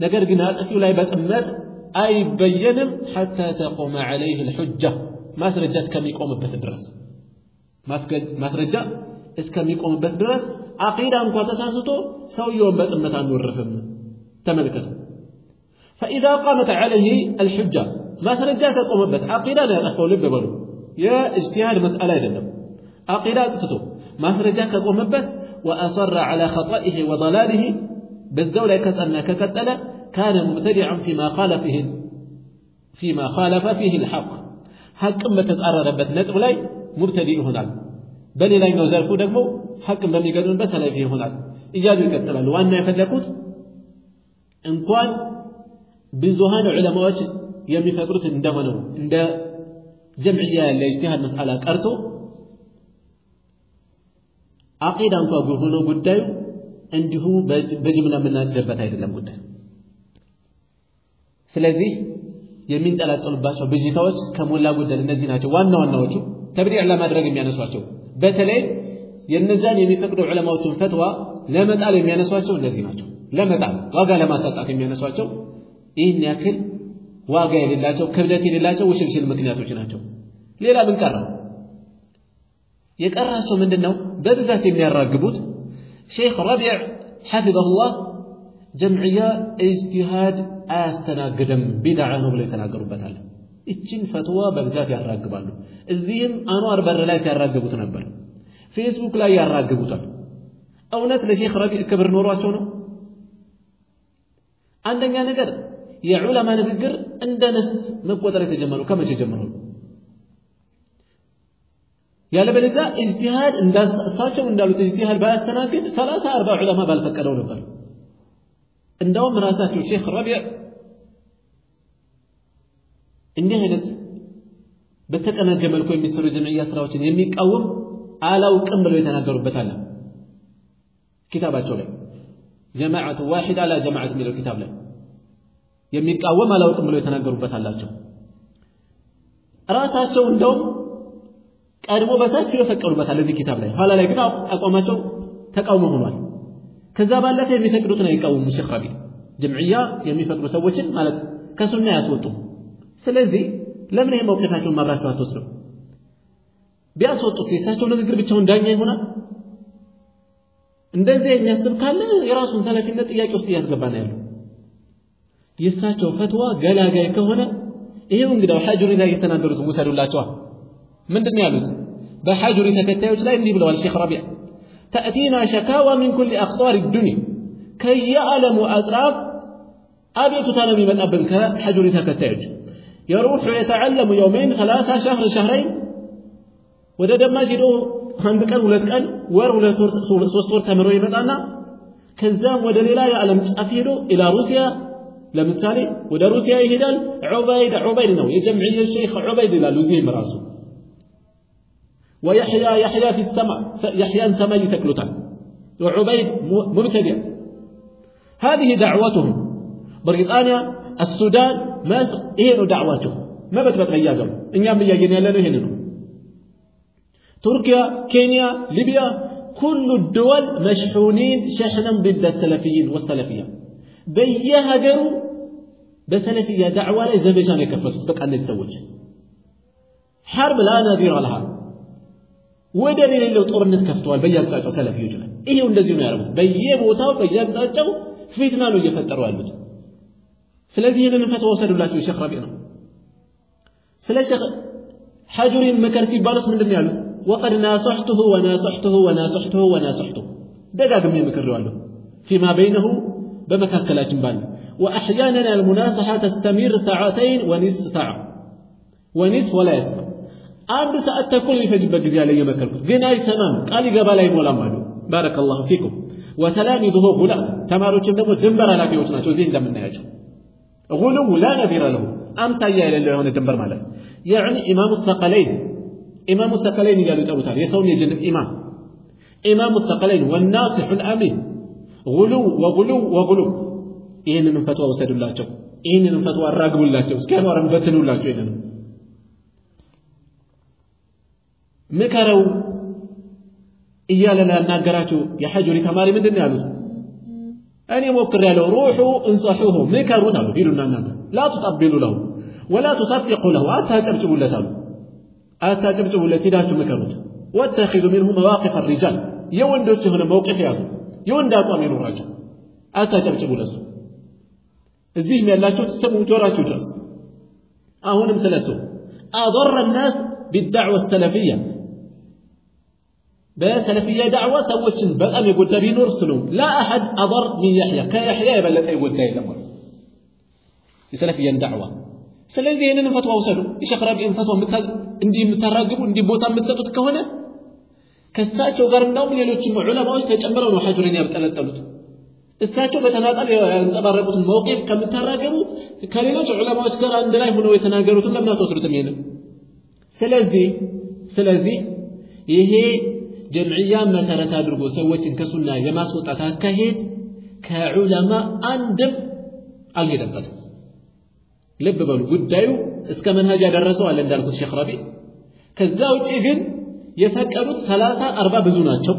نقر قناة أكيو لا يبتأمت أي بينم حتى تقوم عليه الحجة. ما سرجة كم يقوم بثبرس ما سرجة؟ كم يقوم بثبرس عقيدة أم قوة سوي يوم بثبرس تملكته ፈኢዛ ቃመት ዐለይህ አልሑጃ ማስረጃ ከቆመበት አቂዳ ነው ያጠፋው ልብ በሉ የእጅቲሃድ መስአላ አይደለም አቂዳ አጥፍቶ ማስረጃ ከቆመበት ወአሰረ ዐላ ኸጠኢህ ወضላሊህ በዛው ላይ ከጸና ከቀጠለ ካነ ሙብተዲዐን ፊማ ኻለፊህ ፊማ ኻለፈ ፊህ ልሐቅ ሐቅም በተጻረረበት ነጥብ ላይ ሙብተዲ ይሆናል በሌላኛው ዘርፉ ደግሞ ሐቅን በሚገጥምበት ሰለፊ ይሆናል እያሉ ይቀጥላሉ። ዋና የፈለኩት እንኳን ብዙሃን ዑለማዎች የሚፈቅዱት እንደሆነው እንደ ጀምዕያ ያለ ኢጅቲሃድ መስአላ ቀርቶ አቂዳ እንኳ ሆኖ ጉዳዩ እንዲሁ በጅምላ የምናስገበት አይደለም ጉዳዩ። ስለዚህ የሚንጠላጠሉባቸው ብዥታዎች ከሞላ ጎደል እነዚህ ናቸው ዋና ዋናዎቹ ተብዲዕ ለማድረግ የሚያነሷቸው በተለይ የነዛን የሚፈቅዱ ዑለማዎችን ፈትዋ ለመጣል የሚያነሷቸው እነዚህ ናቸው። ለመጣል ዋጋ ለማሳጣት የሚያነሷቸው ይህን ያክል ዋጋ የሌላቸው ክብደት የሌላቸው ውሽልሽል ምክንያቶች ናቸው። ሌላ ምን ቀራ? የቀራቸው ምንድን ነው? በብዛት የሚያራግቡት ሼክ ረቢዕ ሐፊዘሁላህ ጀምዕያ ኢጅቲሃድ አያስተናግድም ቢድዓ ነው ብለው የተናገሩበታል። እችን ፈትዋ በብዛት ያራግባሉ። እዚህም አንዋር በር ላይ ሲያራግቡት ነበር። ፌስቡክ ላይ ያራግቡታል። እውነት ለሼክ ረቢዕ ክብር ኖሯቸው ነው? አንደኛ ነገር የዑለማ ንግግር እንደ نص መቆጠር የተጀመረው ከመቼ ጀምሮ ነው? ያለበለዚያ اجتهاد እሳቸው እንዳሉት اجتهاد ባያስተናግድ ሰላሳ አርባ ዑለማ ባልፈቀደው ነበር። እንዳውም ራሳቸው ሼክ ረቢዕ እንዲህ አይነት በተቀናጀ መልኩ የሚሰሩ ጀምዕያ ስራዎችን የሚቃወም አላውቅም ብለው የተናገሩበታል ኪታባቸው ላይ ጀማዓቱ ዋሂድ አላ ጀማዓት የሚለው ኪታብ ላይ የሚቃወም አላውቅም ብለው የተናገሩበት አላቸው። ራሳቸው እንደውም ቀድሞ በሰፊው የፈቀዱበታል እዚህ ኪታብ ላይ። ኋላ ላይ ግን አቋማቸው ተቃውሞ ሆኗል። ከዛ ባለፈ የሚፈቅዱትን አይቃወሙ ሼክ ረቢዕ ጀምዕያ የሚፈቅዱ ሰዎችን ማለት ከሱና ያስወጡ። ስለዚህ ለምን ይሄ መውቂፋቸውን ማብራቸው አትወስደው? ቢያስወጡት የእሳቸው ንግግር ብቻውን ዳኛ ይሆናል? እንደዚህ የሚያስብ ካለ የራሱን ሰለፊነት ጥያቄ ውስጥ እያስገባ ነው ያለው። የእሳቸው ፈትዋ ገላጋይ ከሆነ ይሄው እንግዲያው ሐጁሪ ላይ የተናገሩት ውሰዱላቸዋል። ምንድን ነው ያሉት? በሐጁሪ ተከታዮች ላይ እንዲህ ብለዋል ሼክ ረቢዕ ተእቲና ሸካዋ ሚን ኩል አቅጣር ዱንያ ከየዓለሙ أطراف አቤቱታ ነው የሚመጣብን ከሐጁሪ ተከታዮች يروح يتعلم يومين ثلاثة شهر شهرين ወደ ደማጅ ሄዶ አንድ ቀን ሁለት ቀን ወር ሁለት ወር ሶስት ወር ተምሮ ይመጣና ከዛም ወደ ሌላ የዓለም ጫፍ ሄዶ إلى روسيا ለምሳሌ ወደ ሩሲያ ይሄዳል። ዑበይድ ዑበይድ ነው የጀምዕየ ሼክ ዑበይድ ይላሉ እዚህም ራሱ። ወየሕያ የሕያ يحيى ሰማ يحيى ሰማይ ይሰቅሉታል። وعبيد مبتدع هذه دعوتهم بريطانيا السودان مصر هي دعوتهم ما بتبتغياهم እኛም እያየን ያለነው ይሄን هنا تركيا كينيا ليبيا كل الدول مشحونين شحنا ضد السلفيين والسلفية بيهاجروا በሰለፊያ ዳዕዋ ላይ ዘመቻ ነው የከፈቱት። በቃ እነዚህ ሰዎች ሐርብ ላ ነዚረ ለሃ ወደር የሌለው ጦርነት ከፍተዋል በየአቅጣጫው ሰለፊዎች ላይ። ይሄው እንደዚህ ነው ያደረጉት። በየቦታው በየአቅጣጫው ፊትና ነው እየፈጠሩ ያሉት። ስለዚህ ይህንን ፈትዋ ወሰዱላቸው ሼክ ረቢዕ ነው። ስለ ሼክ ሐጁሪን ምከር ሲባሉት ምንድን ነው ያሉት? ወቀድ ናሰሕቱሁ ወናሰሕቱሁ ወናሰሕቱሁ ወናሰሕቱሁ ደጋግሜ ምክሬዋለሁ ፊማ በይነሁ በመካከላችን ባለ ወአሕያናን አልሙናሰሓ ተስተሚር ሰዓተይን ወኒስፍ ሰዓ ወኒስፍ ወላ የስማ አንድ ሰዓት ተኩል የሚፈጅበት ጊዜ ያለ እየመከርኩት ግን አይሰማም ቃል ይገባ ላይ ሞላም አሉ ባረከላሁ ፊኩም ወተላሚዙሁ ጉላ ተማሪዎችም ደግሞ ድንበር ኃላፊዎች ናቸው እዚህ እንደምናያቸው ጉሉው ላ ነዚረ ለሁ አምሳያ የሌለው የሆነ ድንበር ማለት ያዕኒ ኢማሙ ሰቀለይን ኢማሙ ሰቀለይን እያሉ ይጠሩታል የሰውን የጅን ኢማም ኢማሙ ሰቀለይን ወናሲሑ ልአሚን ጉሉው ወጉሉው ወጉሉው ይህንንም ፈትዋ ውሰዱላቸው ይህንንም ፈትዋ አራግቡላቸው እስከ ኗርም በትኑላቸው ይህንንም ምከረው እያለ ላናገራችሁ የሐጆሪ ተማሪ ምንድን ያሉት እኔ ሞክር ያለው ሩሑ እንጸሑሁ ምከሩት አሉ ሂዱና እናንተ ላ ቱጠቢሉ ለሁ ወላ ቱሰፊቁ ለሁ አታጨብጭቡለት አሉ አታጨብጭቡለት ሂዳችሁ ምከሩት ወተኪዙ ሚንሁ መዋቂፈ ሪጃል የወንዶች የሆነ መውቅፍ ያዙ የወንድ አቋም ይኖራቸው አታጨብጭቡ ለሱ زيهم يلاتوا تسموا جراتوا جرس أهون امثلته آه، أضر الناس بالدعوة السلفية. بسلفية دعوة توشن بأم يقول تبي نرسلهم لا أحد أضر من يحيى. كيحيى يا بلد أي ولد إلى سلفية دعوة. سلفية أن فتوى وصلوا. إيش أقرب إن فتوى مثل إندي متراقب إندي بوتا مثل تتكهنه كساتو غرم نوم يلوش معلمة ويستجمرون وحاجون أن يبتلتلوا እሳቸው በተናጠል ያንጸባረቁትን መውቂፍ ከምታራገቡ ከሌሎች ዑለማዎች ጋር አንድ ላይ ሆነው የተናገሩትን ለምን አትወስዱትም? ይሄንን ስለዚህ ስለዚህ ይሄ ጀምዕያ መሰረት አድርጎ ሰዎችን ከሱና የማስወጣት አካሄድ ከዑለማ አንድም አልሄደበትም። ልብ በሉ ጉዳዩ እስከ መንሃጅ ያደረሰው አለ እንዳልኩት ሼክ ረቢ። ከዛ ውጪ ግን የፈቀዱት ሰላሳ አርባ ብዙ ናቸው።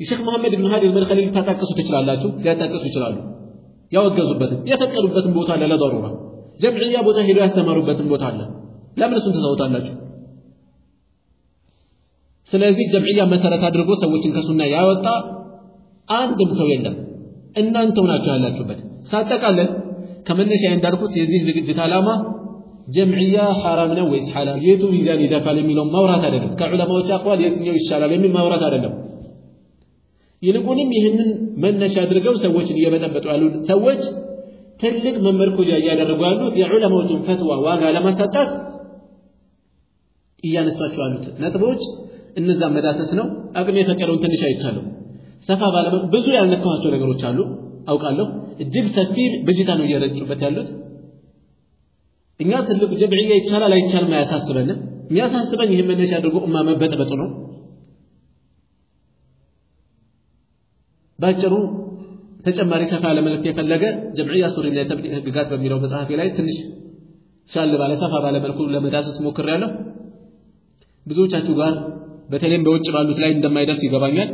የሼክ መሐመድ ብን ሃዲ አልመድኸሊ ልታጣቅሱ ትችላላችሁ፣ ሊያጣቅሱ ይችላሉ። ያወገዙበትን የፈቀዱበትን ቦታ አለ ለضሩራ ጀምዕያ ቦታ ሄደው ያስተማሩበትን ቦታ አለ። ለምን እሱን ትተውታላችሁ? ስለዚህ ጀምዕያ መሰረት አድርጎ ሰዎችን ከሱና ያወጣ አንድም ሰው የለም። እናንተው ናቸው ያላችሁበት። ሳጠቃለን ከመነሻ እንዳልኩት የዚህ ዝግጅት ዓላማ ጀምዕያ ሐራም ነው ወይስ ሐላል፣ የቱ ሚዛን ይደፋል የሚለውን ማውራት አይደለም። ከዑለማዎች አቅዋል የትኛው ይሻላል የሚል ማውራት አይደለም። ይልቁንም ይህንን መነሻ አድርገው ሰዎችን እየበጠበጡ ያሉ ሰዎች ትልቅ መመርኮጃ እያደረጉ ያሉት የዑለማዎችን ፈትዋ ዋጋ ለማሳጣት እያነሷቸው ያሉት ነጥቦች እነዛን መዳሰስ ነው። አቅሜ የፈቀደውን ትንሽ አይቻለሁ። ሰፋ ባለ ብዙ ያልነካኋቸው ነገሮች አሉ አውቃለሁ። እጅግ ሰፊ ብዥታ ነው እየረጩበት ያሉት። እኛ ትልቁ ጀምዕያ ይቻላል አይቻልም አያሳስበንም። የሚያሳስበን ይህን መነሻ አድርጎ እማ መበጥበጡ ነው። ባጭሩ ተጨማሪ ሰፋ ያለ መልእክት የፈለገ ጀምዕያ ሱሪና የተብሊግ ህግጋት በሚለው መጽሐፌ ላይ ትንሽ ሻል ባለ ሰፋ ባለ መልኩ ለመዳሰስ ሞክሬያለሁ። ብዙዎቻችሁ ጋር በተለይም በውጭ ባሉት ላይ እንደማይደርስ ይገባኛል።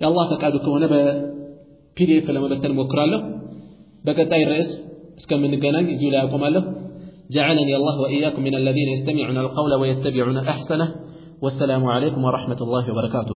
የአላህ ፈቃዱ ከሆነ በፒዲኤፍ ለመበተን ሞክራለሁ። በቀጣይ ርዕስ እስከምንገናኝ እዚሁ ላይ አቆማለሁ። جعلني الله وإياكم من الذين يستمعون القول ويتبعون أحسنه والسلام عليكم ورحمة الله وبركاته